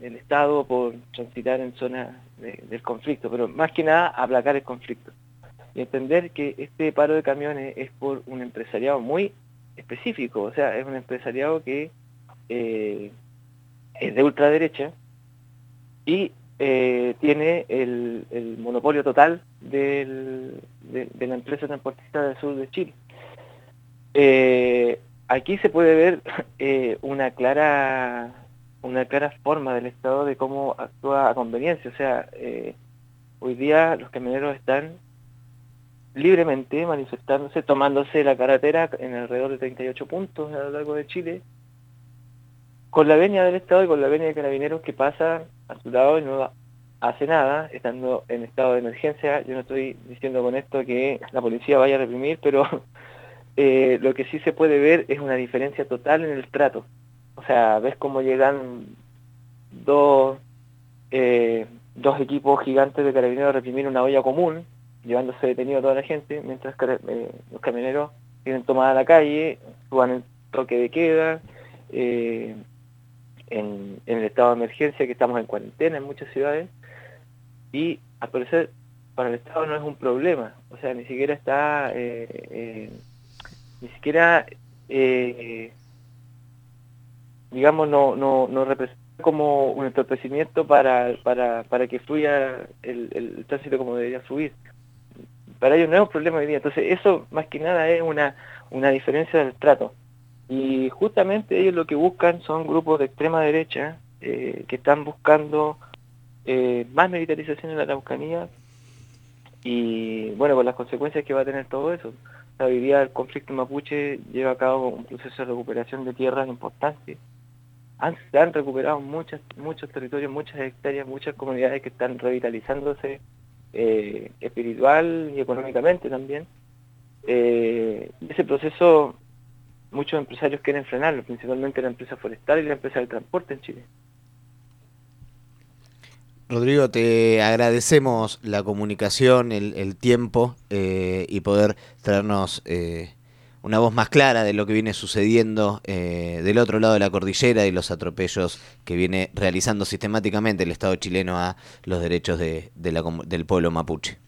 el, Estado por transitar en zonas de- del conflicto, pero más que nada aplacar el conflicto. Y entender que este paro de camiones es por un empresariado muy específico, o sea, es un empresariado que eh, es de ultraderecha y eh, tiene el, monopolio total de la empresa transportista del sur de Chile. Eh, aquí se puede ver eh, una clara una clara forma del Estado de cómo actúa a conveniencia. O sea, eh, hoy día los camioneros están libremente manifestándose, tomándose la carretera en alrededor de 38 puntos a lo largo de Chile, con la venia del Estado y con la venia de carabineros que pasa a su lado y no hace nada, estando en estado de emergencia. Yo no estoy diciendo con esto que la policía vaya a reprimir, pero eh, lo que sí se puede ver es una diferencia total en el trato. O sea, ves cómo llegan dos, eh, dos equipos gigantes de carabineros a reprimir una olla común, llevándose detenido a toda la gente, mientras eh, los camioneros tienen tomada la calle, suban el toque de queda, en, el estado de emergencia, que estamos en cuarentena en muchas ciudades, y al parecer para el Estado no es un problema, o sea, ni siquiera está, ni siquiera digamos, no, no, no representa como un entorpecimiento para, para, para que fluya el, el, tránsito como debería fluir. Para ellos no es un problema hoy día. Entonces, eso más que nada es una, una diferencia del trato. Y justamente ellos lo que buscan son grupos de extrema derecha eh, que están buscando eh, más militarización en la Araucanía y, bueno, con las consecuencias que va a tener todo eso. Hoy día el conflicto mapuche lleva a cabo un proceso de recuperación de tierras importante han, se han recuperado muchos territorios, muchas hectáreas, muchas comunidades que están revitalizándose eh, espiritual y económicamente también. Eh, ese proceso muchos empresarios quieren frenarlo, principalmente la empresa forestal y la empresa del transporte en Chile. Rodrigo, te agradecemos la comunicación, el, tiempo eh, y poder traernos eh, una voz más clara de lo que viene sucediendo eh, del otro lado de la cordillera y los atropellos que viene realizando sistemáticamente el Estado chileno a los derechos de, de la, del pueblo mapuche.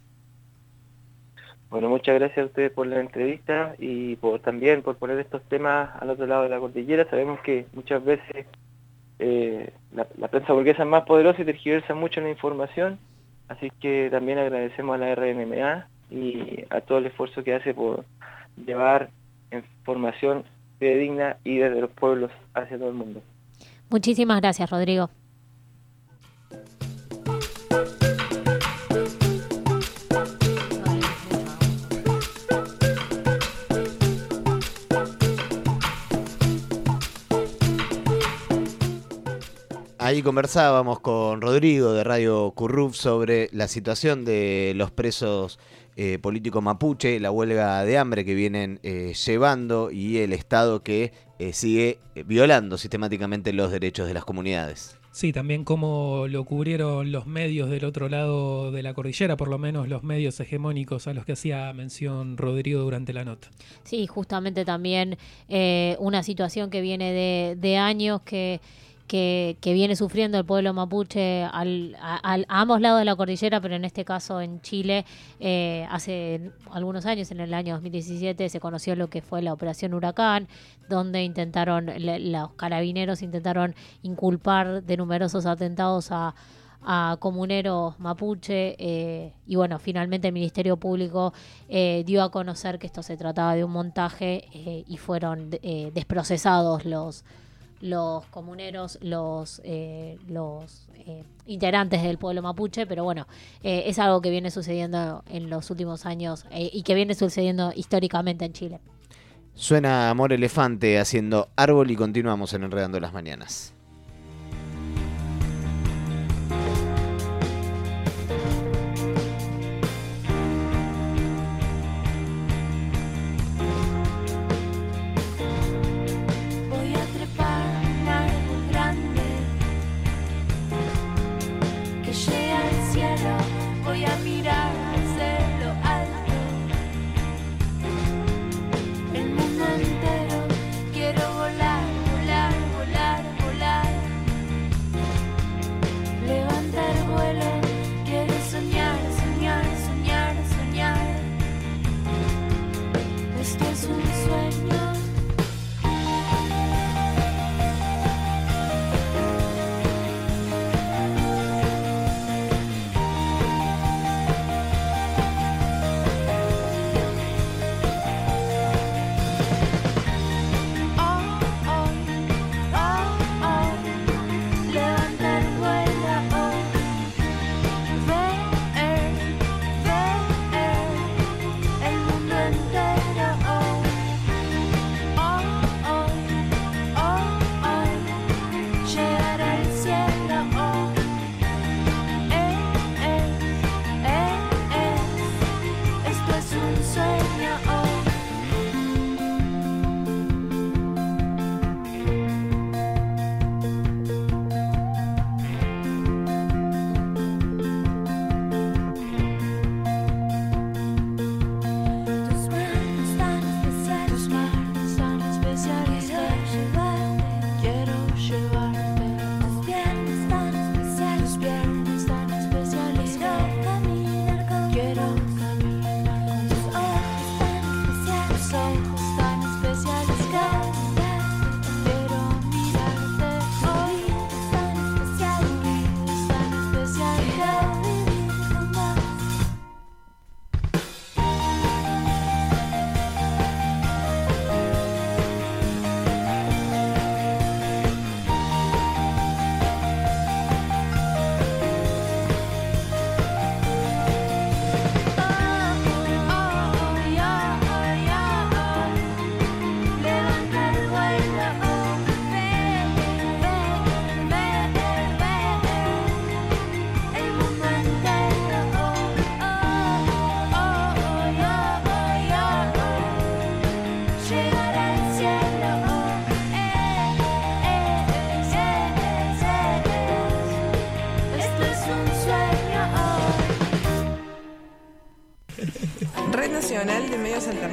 Bueno, muchas gracias a ustedes por la entrevista y por también por poner estos temas al otro lado de la cordillera. Sabemos que muchas veces eh, la, prensa burguesa es más poderosa y tergiversa mucho la información, así que también agradecemos a la RNMA y a todo el esfuerzo que hace por llevar en formación digna y desde los pueblos hacia todo el mundo. Muchísimas gracias, Rodrigo. Ahí conversábamos con Rodrigo de Radio Curruf sobre la situación de los presos eh, político mapuche, la huelga de hambre que vienen eh, llevando y el Estado que eh, sigue violando sistemáticamente los derechos de las comunidades. Sí, también como lo cubrieron los medios del otro lado de la cordillera, por lo menos los medios hegemónicos a los que hacía mención Rodrigo durante la nota. Sí, justamente también una situación que viene de, de años que que, viene sufriendo el pueblo mapuche al, al, a ambos lados de la cordillera, pero en este caso en Chile, eh, hace algunos años, en el año 2017, se conoció lo que fue la Operación Huracán, donde intentaron, los carabineros intentaron inculpar de numerosos atentados a, a comuneros mapuche eh, y bueno, finalmente el Ministerio Público eh, dio a conocer que esto se trataba de un montaje eh, y fueron desprocesados los los comuneros, los, eh, los eh, integrantes del pueblo mapuche, pero bueno, eh, es algo que viene sucediendo en los últimos años eh, y que viene sucediendo históricamente en Chile. Suena Amor Elefante haciendo árbol y continuamos en Enredando las Mañanas.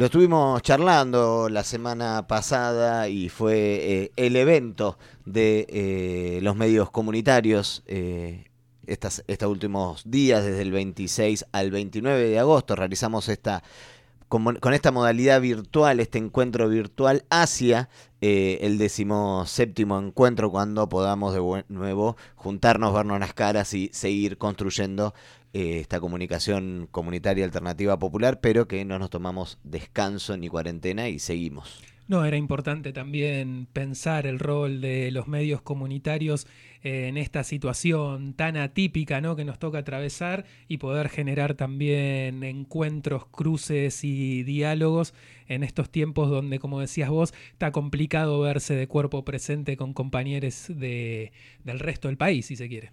Lo estuvimos charlando la semana pasada y fue eh, el evento de eh, los medios comunitarios eh, estas, estos últimos días, desde el 26 al 29 de agosto. Realizamos esta con, con esta modalidad virtual, este encuentro virtual hacia eh, el decimoséptimo encuentro cuando podamos de nuevo juntarnos, vernos las caras y seguir construyendo eh, esta comunicación comunitaria alternativa popular, pero que no nos tomamos descanso ni cuarentena y seguimos. No, era importante también pensar el rol de los medios comunitarios en esta situación tan atípica ¿no? que nos toca atravesar y poder generar también encuentros, cruces y diálogos en estos tiempos donde, como decías vos, está complicado verse de cuerpo presente con compañeros de, del resto del país, si se quiere.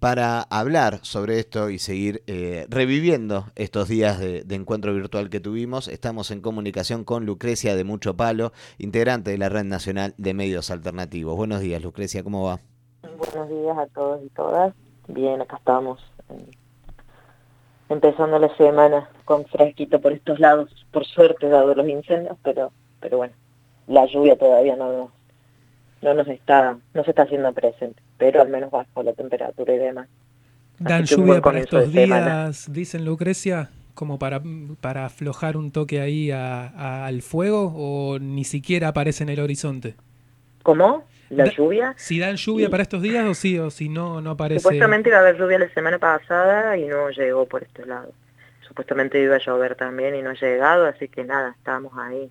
Para hablar sobre esto y seguir eh, reviviendo estos días de, encuentro virtual que tuvimos, estamos en comunicación con Lucrecia de Mucho Palo, integrante de la Red Nacional de Medios Alternativos. Buenos días, Lucrecia, ¿cómo va? Buenos días a todos y todas. Bien, acá estamos. Empezando la semana con fresquito por estos lados, por suerte dado los incendios, pero pero bueno, la lluvia todavía no nos, no nos está no se está haciendo presente, pero al menos bajo la temperatura y demás. Dan lluvia para estos semana. días, dicen Lucrecia, como para, para aflojar un toque ahí a- a- al fuego o ni siquiera aparece en el horizonte. ¿Cómo? ¿La Da- lluvia? Si dan lluvia Sí. para estos días o sí, o si no, no aparece. Supuestamente iba a haber lluvia la semana pasada y no llegó por estos lados. Supuestamente iba a llover también y no ha llegado, así que nada, estábamos ahí.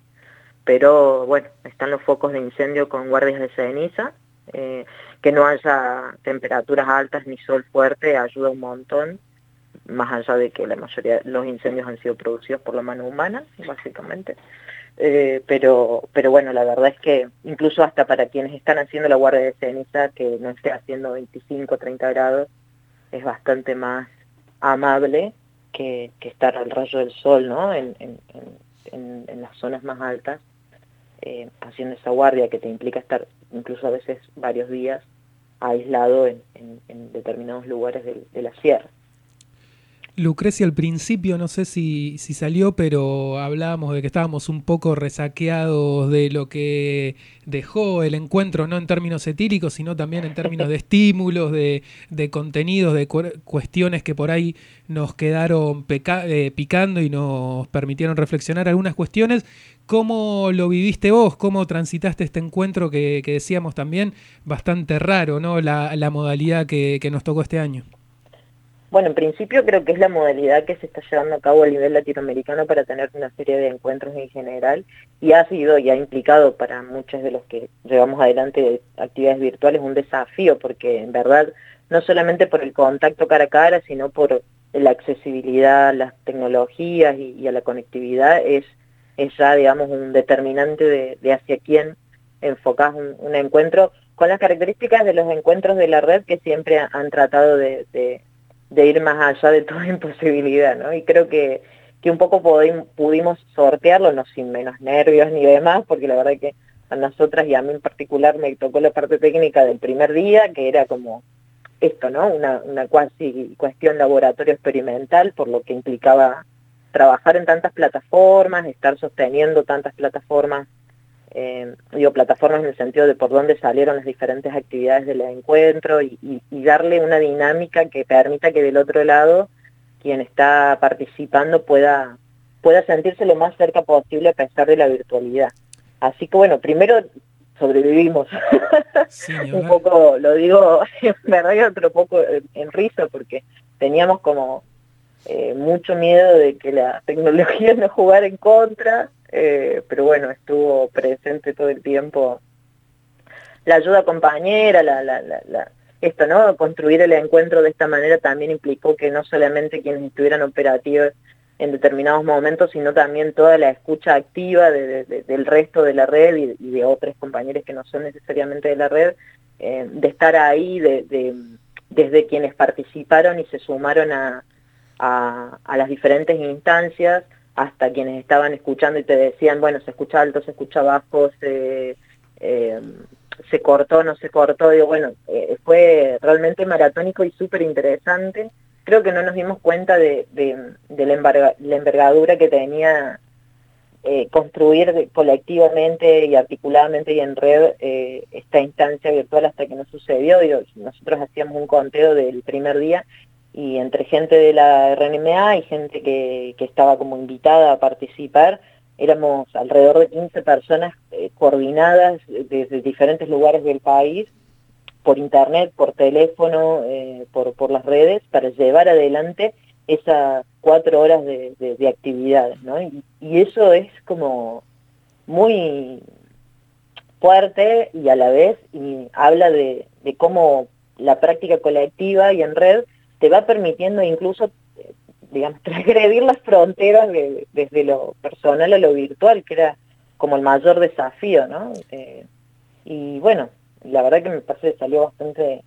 Pero bueno, están los focos de incendio con guardias de ceniza. eh, que no haya temperaturas altas ni sol fuerte ayuda un montón, más allá de que la mayoría de los incendios han sido producidos por la mano humana, básicamente. Eh, pero, pero bueno, la verdad es que incluso hasta para quienes están haciendo la guardia de ceniza, que no esté haciendo 25, 30 grados, es bastante más amable que, estar al rayo del sol, ¿no? En- en las zonas más altas, eh, haciendo esa guardia que te implica estar incluso a veces varios días aislado en, en- en determinados lugares de la sierra. Lucrecia al principio, no sé si, si salió, pero hablábamos de que estábamos un poco resaqueados de lo que dejó el encuentro, no en términos etíricos, sino también en términos de estímulos, de, de contenidos, de cu- cuestiones que por ahí nos quedaron eh, picando y nos permitieron reflexionar algunas cuestiones. ¿Cómo lo viviste vos? ¿Cómo transitaste este encuentro que, decíamos también bastante raro, ¿no? La, modalidad que, que nos tocó este año. Bueno, en principio creo que es la modalidad que se está llevando a cabo a nivel latinoamericano para tener una serie de encuentros en general y ha sido y ha implicado para muchos de los que llevamos adelante actividades virtuales un desafío porque en verdad no solamente por el contacto cara a cara, sino por la accesibilidad a las tecnologías y, y a la conectividad es, es ya, digamos, un determinante de, hacia quién enfocás un, encuentro con las características de los encuentros de la red que siempre han tratado de, ir más allá de toda imposibilidad, ¿no? Y creo que, que un poco pudi- pudimos sortearlo, no sin menos nervios ni demás, porque la verdad que a nosotras y a mí en particular me tocó la parte técnica del primer día, que era como esto, ¿no? Una, una cuasi cuestión laboratorio experimental, por lo que implicaba trabajar en tantas plataformas, estar sosteniendo tantas plataformas eh, digo, plataformas en el sentido de por dónde salieron las diferentes actividades del encuentro y, y- y darle una dinámica que permita que del otro lado quien está participando pueda, pueda sentirse lo más cerca posible a pesar de la virtualidad. Así que bueno, primero sobrevivimos. Un poco, lo digo en verdad y otro poco en risa porque teníamos como eh, mucho miedo de que la tecnología no jugara en contra, eh, pero bueno, estuvo presente todo el tiempo la ayuda compañera, la, la, la, la- esto, ¿no? Construir el encuentro de esta manera también implicó que no solamente quienes estuvieran operativos en determinados momentos, sino también toda la escucha activa de- de- de- del resto de la red y, de otros compañeros que no son necesariamente de la red, eh, de estar ahí, de- desde quienes participaron y se sumaron a, a, las diferentes instancias, hasta quienes estaban escuchando y te decían, bueno, se escucha alto, se escucha bajo, se, eh, se cortó, no se cortó, digo, bueno, eh, fue realmente maratónico y súper interesante. Creo que no nos dimos cuenta de, de- la, la envergadura que tenía eh, construir colectivamente y articuladamente y en red eh, esta instancia virtual hasta que no sucedió. Digo, nosotros hacíamos un conteo del primer día y entre gente de la RNMA y gente que, estaba como invitada a participar, éramos alrededor de 15 personas eh, coordinadas desde diferentes lugares del país por internet, por teléfono, eh, por, las redes, para llevar adelante esas cuatro horas de, de- de actividades, ¿no? Y, eso es como muy fuerte y a la vez y habla de cómo la práctica colectiva y en red te va permitiendo incluso, eh, digamos, transgredir las fronteras de- desde lo personal a lo virtual, que era como el mayor desafío, ¿no? Eh, y bueno, la verdad que me parece que salió bastante,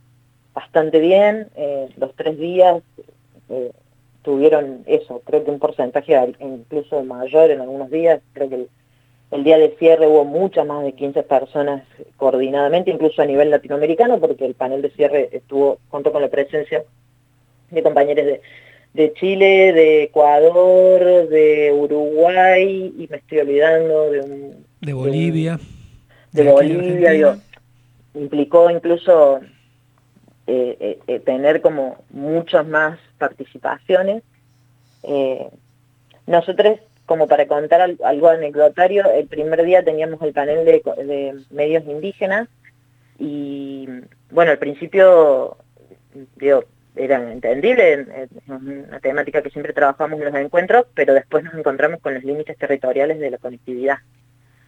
bastante bien. eh, los tres días tuvieron eso, creo que un porcentaje incluso mayor en algunos días. Creo que el, el día de cierre hubo muchas más de 15 personas coordinadamente, incluso a nivel latinoamericano, porque el panel de cierre estuvo, contó con la presencia de compañeros de, de Chile, de Ecuador, de Uruguay, y me estoy olvidando de un De Bolivia. de Bolivia, digo, implicó incluso eh, eh, eh, tener como muchas más participaciones. Nosotros, como para contar al- algo anecdotario, el primer día teníamos el panel de, de medios indígenas y, bueno, al principio, digo, era entendible, es una temática que siempre trabajamos en los encuentros, pero después nos encontramos con los límites territoriales de la conectividad.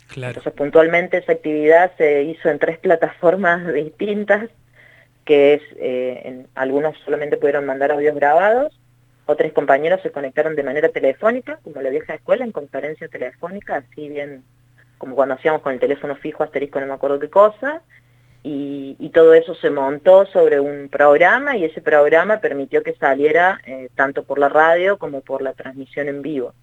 Claro. Entonces, puntualmente esa actividad se hizo en tres plataformas distintas, que es, eh, en, algunos solamente pudieron mandar audios grabados, otros compañeros se conectaron de manera telefónica, como la vieja escuela, en conferencia telefónica, así bien como cuando hacíamos con el teléfono fijo, asterisco, no me acuerdo qué cosa, y, todo eso se montó sobre un programa y ese programa permitió que saliera eh, tanto por la radio como por la transmisión en vivo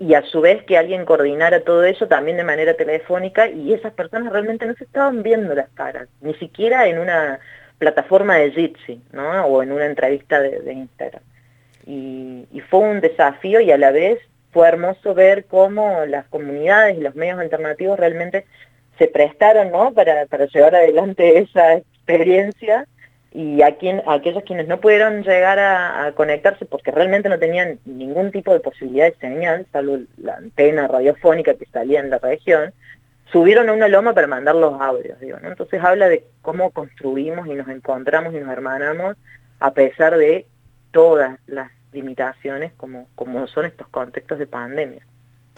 y a su vez que alguien coordinara todo eso también de manera telefónica y esas personas realmente no se estaban viendo las caras, ni siquiera en una plataforma de Jitsi, ¿no? O en una entrevista de, Instagram. Y fue un desafío y a la vez fue hermoso ver cómo las comunidades y los medios alternativos realmente se prestaron, ¿no? Para, llevar adelante esa experiencia y a, quien, aquellos quienes no pudieron llegar a, a conectarse porque realmente no tenían ningún tipo de posibilidad de señal, salvo la antena radiofónica que salía en la región, subieron a una loma para mandar los audios, digo, ¿no? Entonces habla de cómo construimos y nos encontramos y nos hermanamos a pesar de todas las limitaciones como, como son estos contextos de pandemia.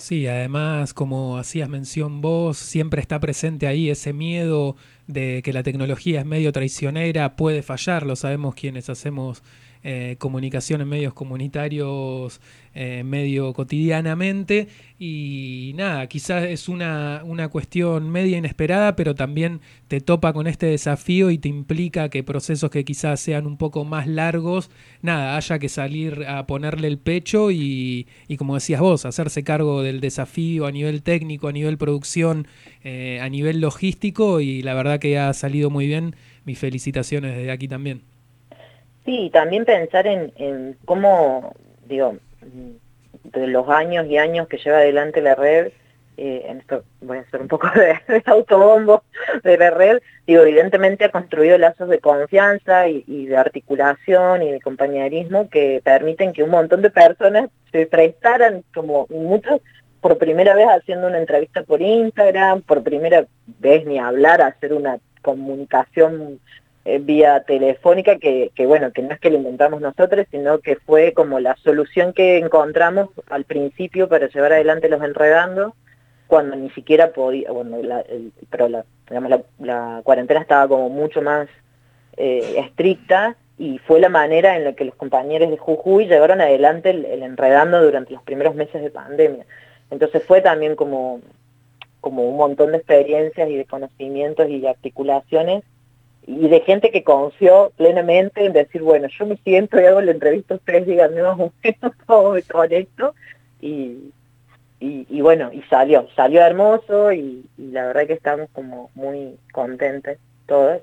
Sí, además, como hacías mención vos, siempre está presente ahí ese miedo de que la tecnología es medio traicionera, puede fallar, lo sabemos quienes hacemos eh, comunicación en medios comunitarios eh, medio cotidianamente y nada, quizás es una, una cuestión media inesperada, pero también te topa con este desafío y te implica que procesos que quizás sean un poco más largos, nada, haya que salir a ponerle el pecho y, y como decías vos, hacerse cargo del desafío a nivel técnico, a nivel producción, eh, a nivel logístico y la verdad que ha salido muy bien. Mis felicitaciones desde aquí también. Sí, también pensar en, cómo, digo, de los años y años que lleva adelante la red, eh, en esto voy a hacer un poco de, de autobombo de la red, digo, evidentemente ha construido lazos de confianza y, y de articulación y de compañerismo que permiten que un montón de personas se prestaran, como muchos, por primera vez haciendo una entrevista por Instagram, por primera vez ni hablar, hacer una comunicación eh, vía telefónica, que, bueno, que no es que lo inventamos nosotros, sino que fue como la solución que encontramos al principio para llevar adelante los enredando, cuando ni siquiera podía, bueno, la, pero la cuarentena estaba como mucho más eh, estricta y fue la manera en la que los compañeros de Jujuy llevaron adelante el, el enredando durante los primeros meses de pandemia. Entonces fue también como, como un montón de experiencias y de conocimientos y de articulaciones y de gente que confió plenamente en decir, bueno, yo me siento y hago la entrevista a ustedes, díganme más o menos cómo me conecto y, y, bueno, y salió, salió hermoso y, y la verdad que estamos como muy contentes todos.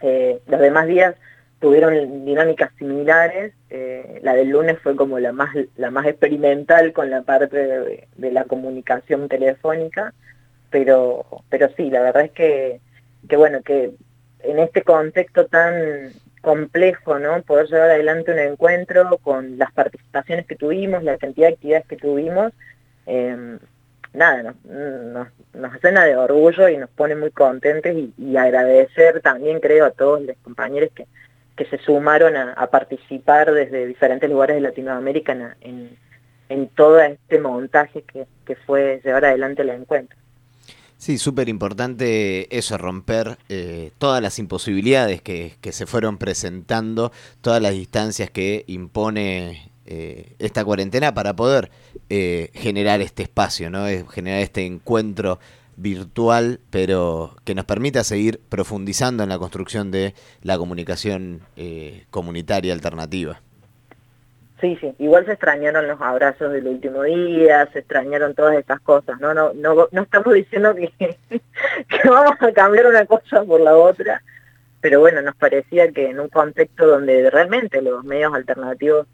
Eh, los demás días tuvieron dinámicas similares, eh, la del lunes fue como la más, la más experimental con la parte de, de la comunicación telefónica, pero, pero sí, la verdad es que, que bueno, que en este contexto tan complejo, ¿no? Poder llevar adelante un encuentro con las participaciones que tuvimos, la cantidad de actividades que tuvimos, eh, nada, nos, nos, nos llena de orgullo y nos pone muy contentos y, agradecer también, creo, a todos los compañeros que, que se sumaron a, a participar desde diferentes lugares de Latinoamérica en, en, en todo este montaje que, que fue llevar adelante el encuentro. Sí, súper importante eso, romper eh, todas las imposibilidades que, que se fueron presentando, todas las distancias que impone eh, esta cuarentena para poder eh, generar este espacio, ¿no? Generar este encuentro virtual, pero que nos permita seguir profundizando en la construcción de la comunicación eh, comunitaria alternativa. Sí, sí, igual se extrañaron los abrazos del último día, se extrañaron todas estas cosas, no no no, estamos diciendo que, vamos a cambiar una cosa por la otra, pero bueno, nos parecía que en un contexto donde realmente los medios alternativos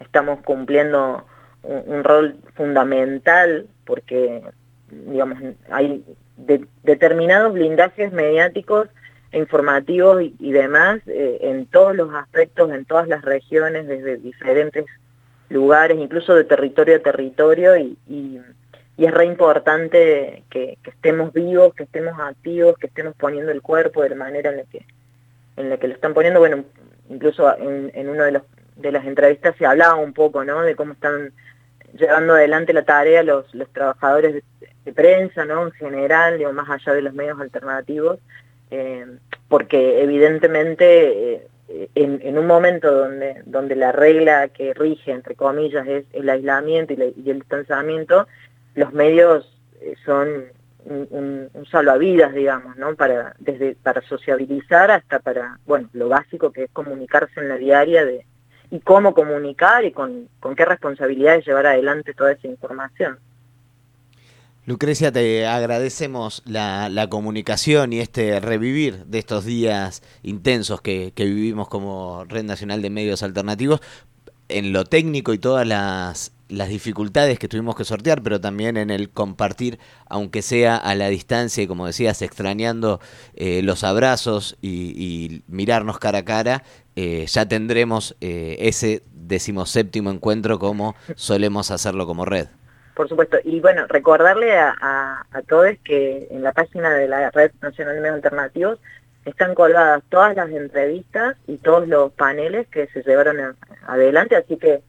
estamos cumpliendo un, rol fundamental porque digamos hay de- determinados blindajes mediáticos informativos y, demás eh, en todos los aspectos, en todas las regiones, desde diferentes lugares, incluso de territorio a territorio, y, es re importante que, estemos vivos, que estemos activos, que estemos poniendo el cuerpo de la manera en la que, en la que lo están poniendo. Bueno, incluso en, una de, las entrevistas se hablaba un poco, ¿no? De cómo están llevando adelante la tarea los, trabajadores de, de prensa, ¿no? En general, digo, más allá de los medios alternativos, eh, porque evidentemente eh, en, un momento donde, donde la regla que rige, entre comillas, es el aislamiento y, la- y el distanciamiento, los medios eh, son un, un- un salvavidas, digamos, ¿no? Para, desde, para sociabilizar hasta para, bueno, lo básico que es comunicarse en la diaria de, y cómo comunicar y con, con qué responsabilidades llevar adelante toda esa información. Lucrecia, te agradecemos la, comunicación y este revivir de estos días intensos que, vivimos como Red Nacional de Medios Alternativos en lo técnico y todas las, dificultades que tuvimos que sortear, pero también en el compartir, aunque sea a la distancia y como decías, extrañando eh, los abrazos y, y mirarnos cara a cara, eh, ya tendremos eh, ese decimoséptimo encuentro como solemos hacerlo como red. Por supuesto. Y bueno, recordarle a, a, todos que en la página de la Red Nacional de Medios Alternativos están colgadas todas las entrevistas y todos los paneles que se llevaron adelante, así que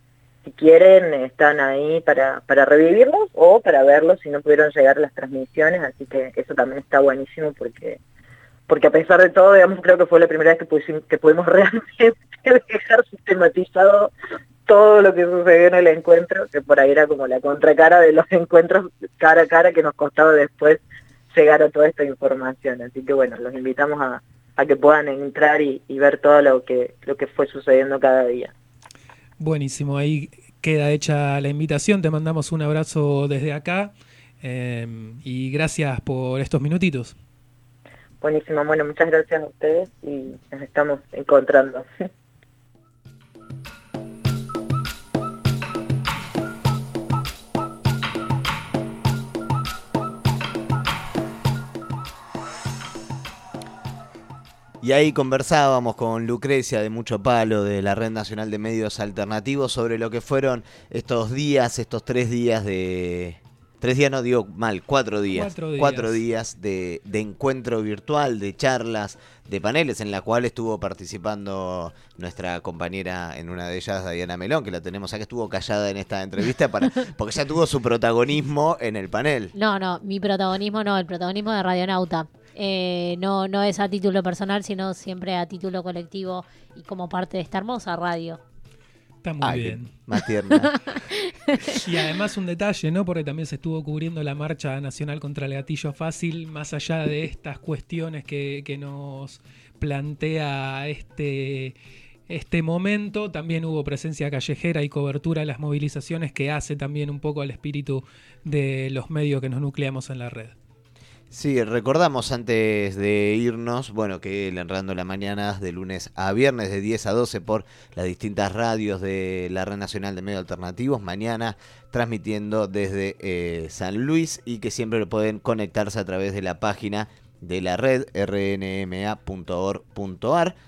si quieren están ahí para, para revivirlos o para verlos si no pudieron llegar las transmisiones, así que eso también está buenísimo porque porque a pesar de todo, digamos, creo que fue la primera vez que, que pudimos realmente dejar sistematizado todo lo que sucedió en el encuentro, que por ahí era como la contracara de los encuentros cara a cara que nos costaba después llegar a toda esta información. Así que bueno, los invitamos a, a que puedan entrar y, y ver todo lo que, lo que fue sucediendo cada día. Buenísimo, ahí queda hecha la invitación, te mandamos un abrazo desde acá eh, y gracias por estos minutitos. Buenísimo, bueno, muchas gracias a ustedes y nos estamos encontrando. Y ahí conversábamos con Lucrecia de Mucho Palo, de la Red Nacional de Medios Alternativos, sobre lo que fueron estos días, estos tres días de, Tres días, no digo mal, cuatro días. Cuatro días. días de, de encuentro virtual, de charlas, de paneles en la cual estuvo participando nuestra compañera en una de ellas, Diana Melón, que la tenemos acá, estuvo callada en esta entrevista para, porque ya tuvo su protagonismo en el panel. No, no, mi protagonismo no, el protagonismo de Radionauta. Eh, no, no es a título personal, sino siempre a título colectivo y como parte de esta hermosa radio. Está muy Ay, bien. Más tierna. Y además un detalle, ¿no? Porque también se estuvo cubriendo la marcha nacional contra el gatillo fácil, más allá de estas cuestiones que, que nos plantea este, este momento, también hubo presencia callejera y cobertura de las movilizaciones que hace también un poco al espíritu de los medios que nos nucleamos en la red. Sí, recordamos antes de irnos, bueno, que el Enredando la Mañana de lunes a viernes de 10 a 12 por las distintas radios de la Red Nacional de Medios Alternativos, mañana transmitiendo desde eh, San Luis y que siempre pueden conectarse a través de la página de la red rnma.org.ar,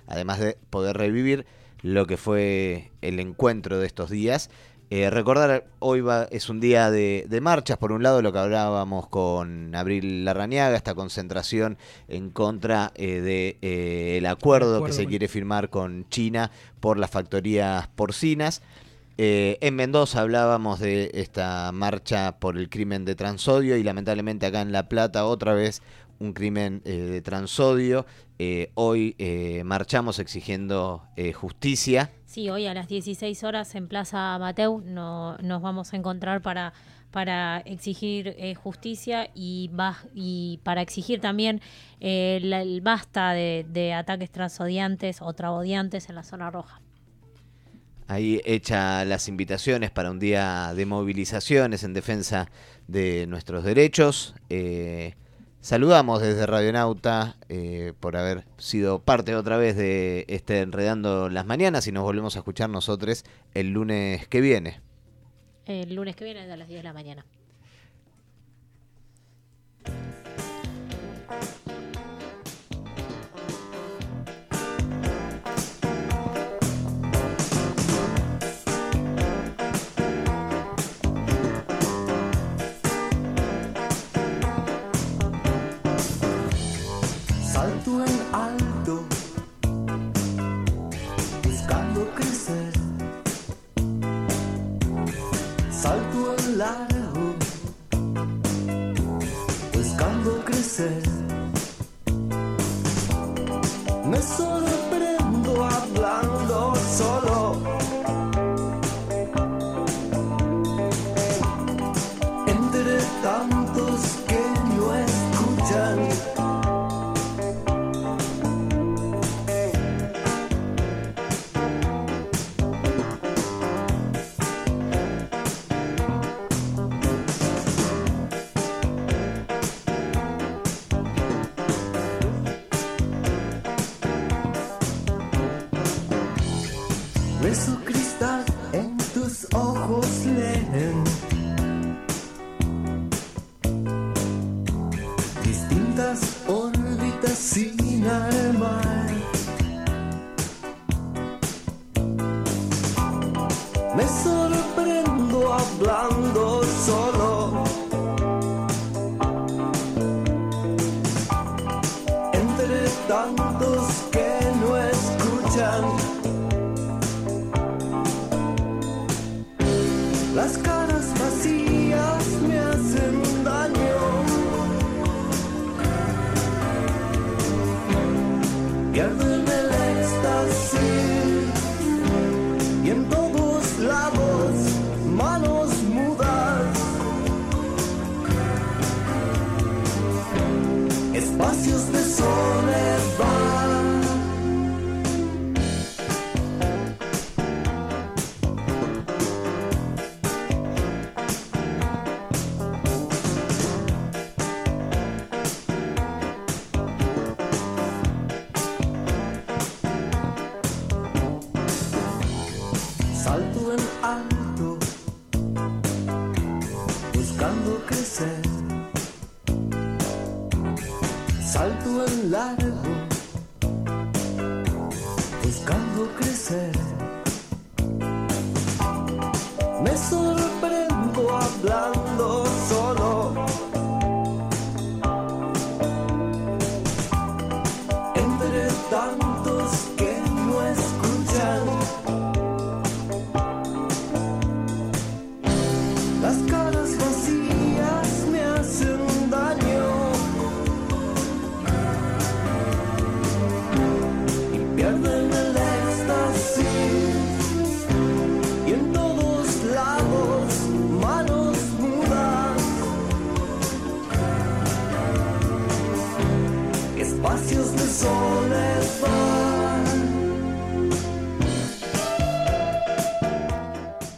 además de poder revivir lo que fue el encuentro de estos días. Eh, recordar, hoy va, es un día de, de marchas, por un lado lo que hablábamos con Abril Larrañaga, esta concentración en contra eh, de eh, el acuerdo, acuerdo, que se quiere firmar con China por las factorías porcinas. En Mendoza hablábamos de esta marcha por el crimen de transodio y lamentablemente acá en La Plata otra vez un crimen eh, de transodio. Hoy eh, marchamos exigiendo eh, justicia. Sí, hoy a las 16 horas en Plaza Mateu no, nos vamos a encontrar para, para exigir eh, justicia y, para exigir también eh, el basta de, de ataques transodiantes o trabodiantes en la zona roja. Ahí hecha las invitaciones para un día de movilizaciones en defensa de nuestros derechos. Eh, saludamos desde Radionauta eh, por haber sido parte otra vez de este Enredando las Mañanas y nos volvemos a escuchar nosotros el lunes que viene. El lunes que viene a las 10 de la mañana. lá.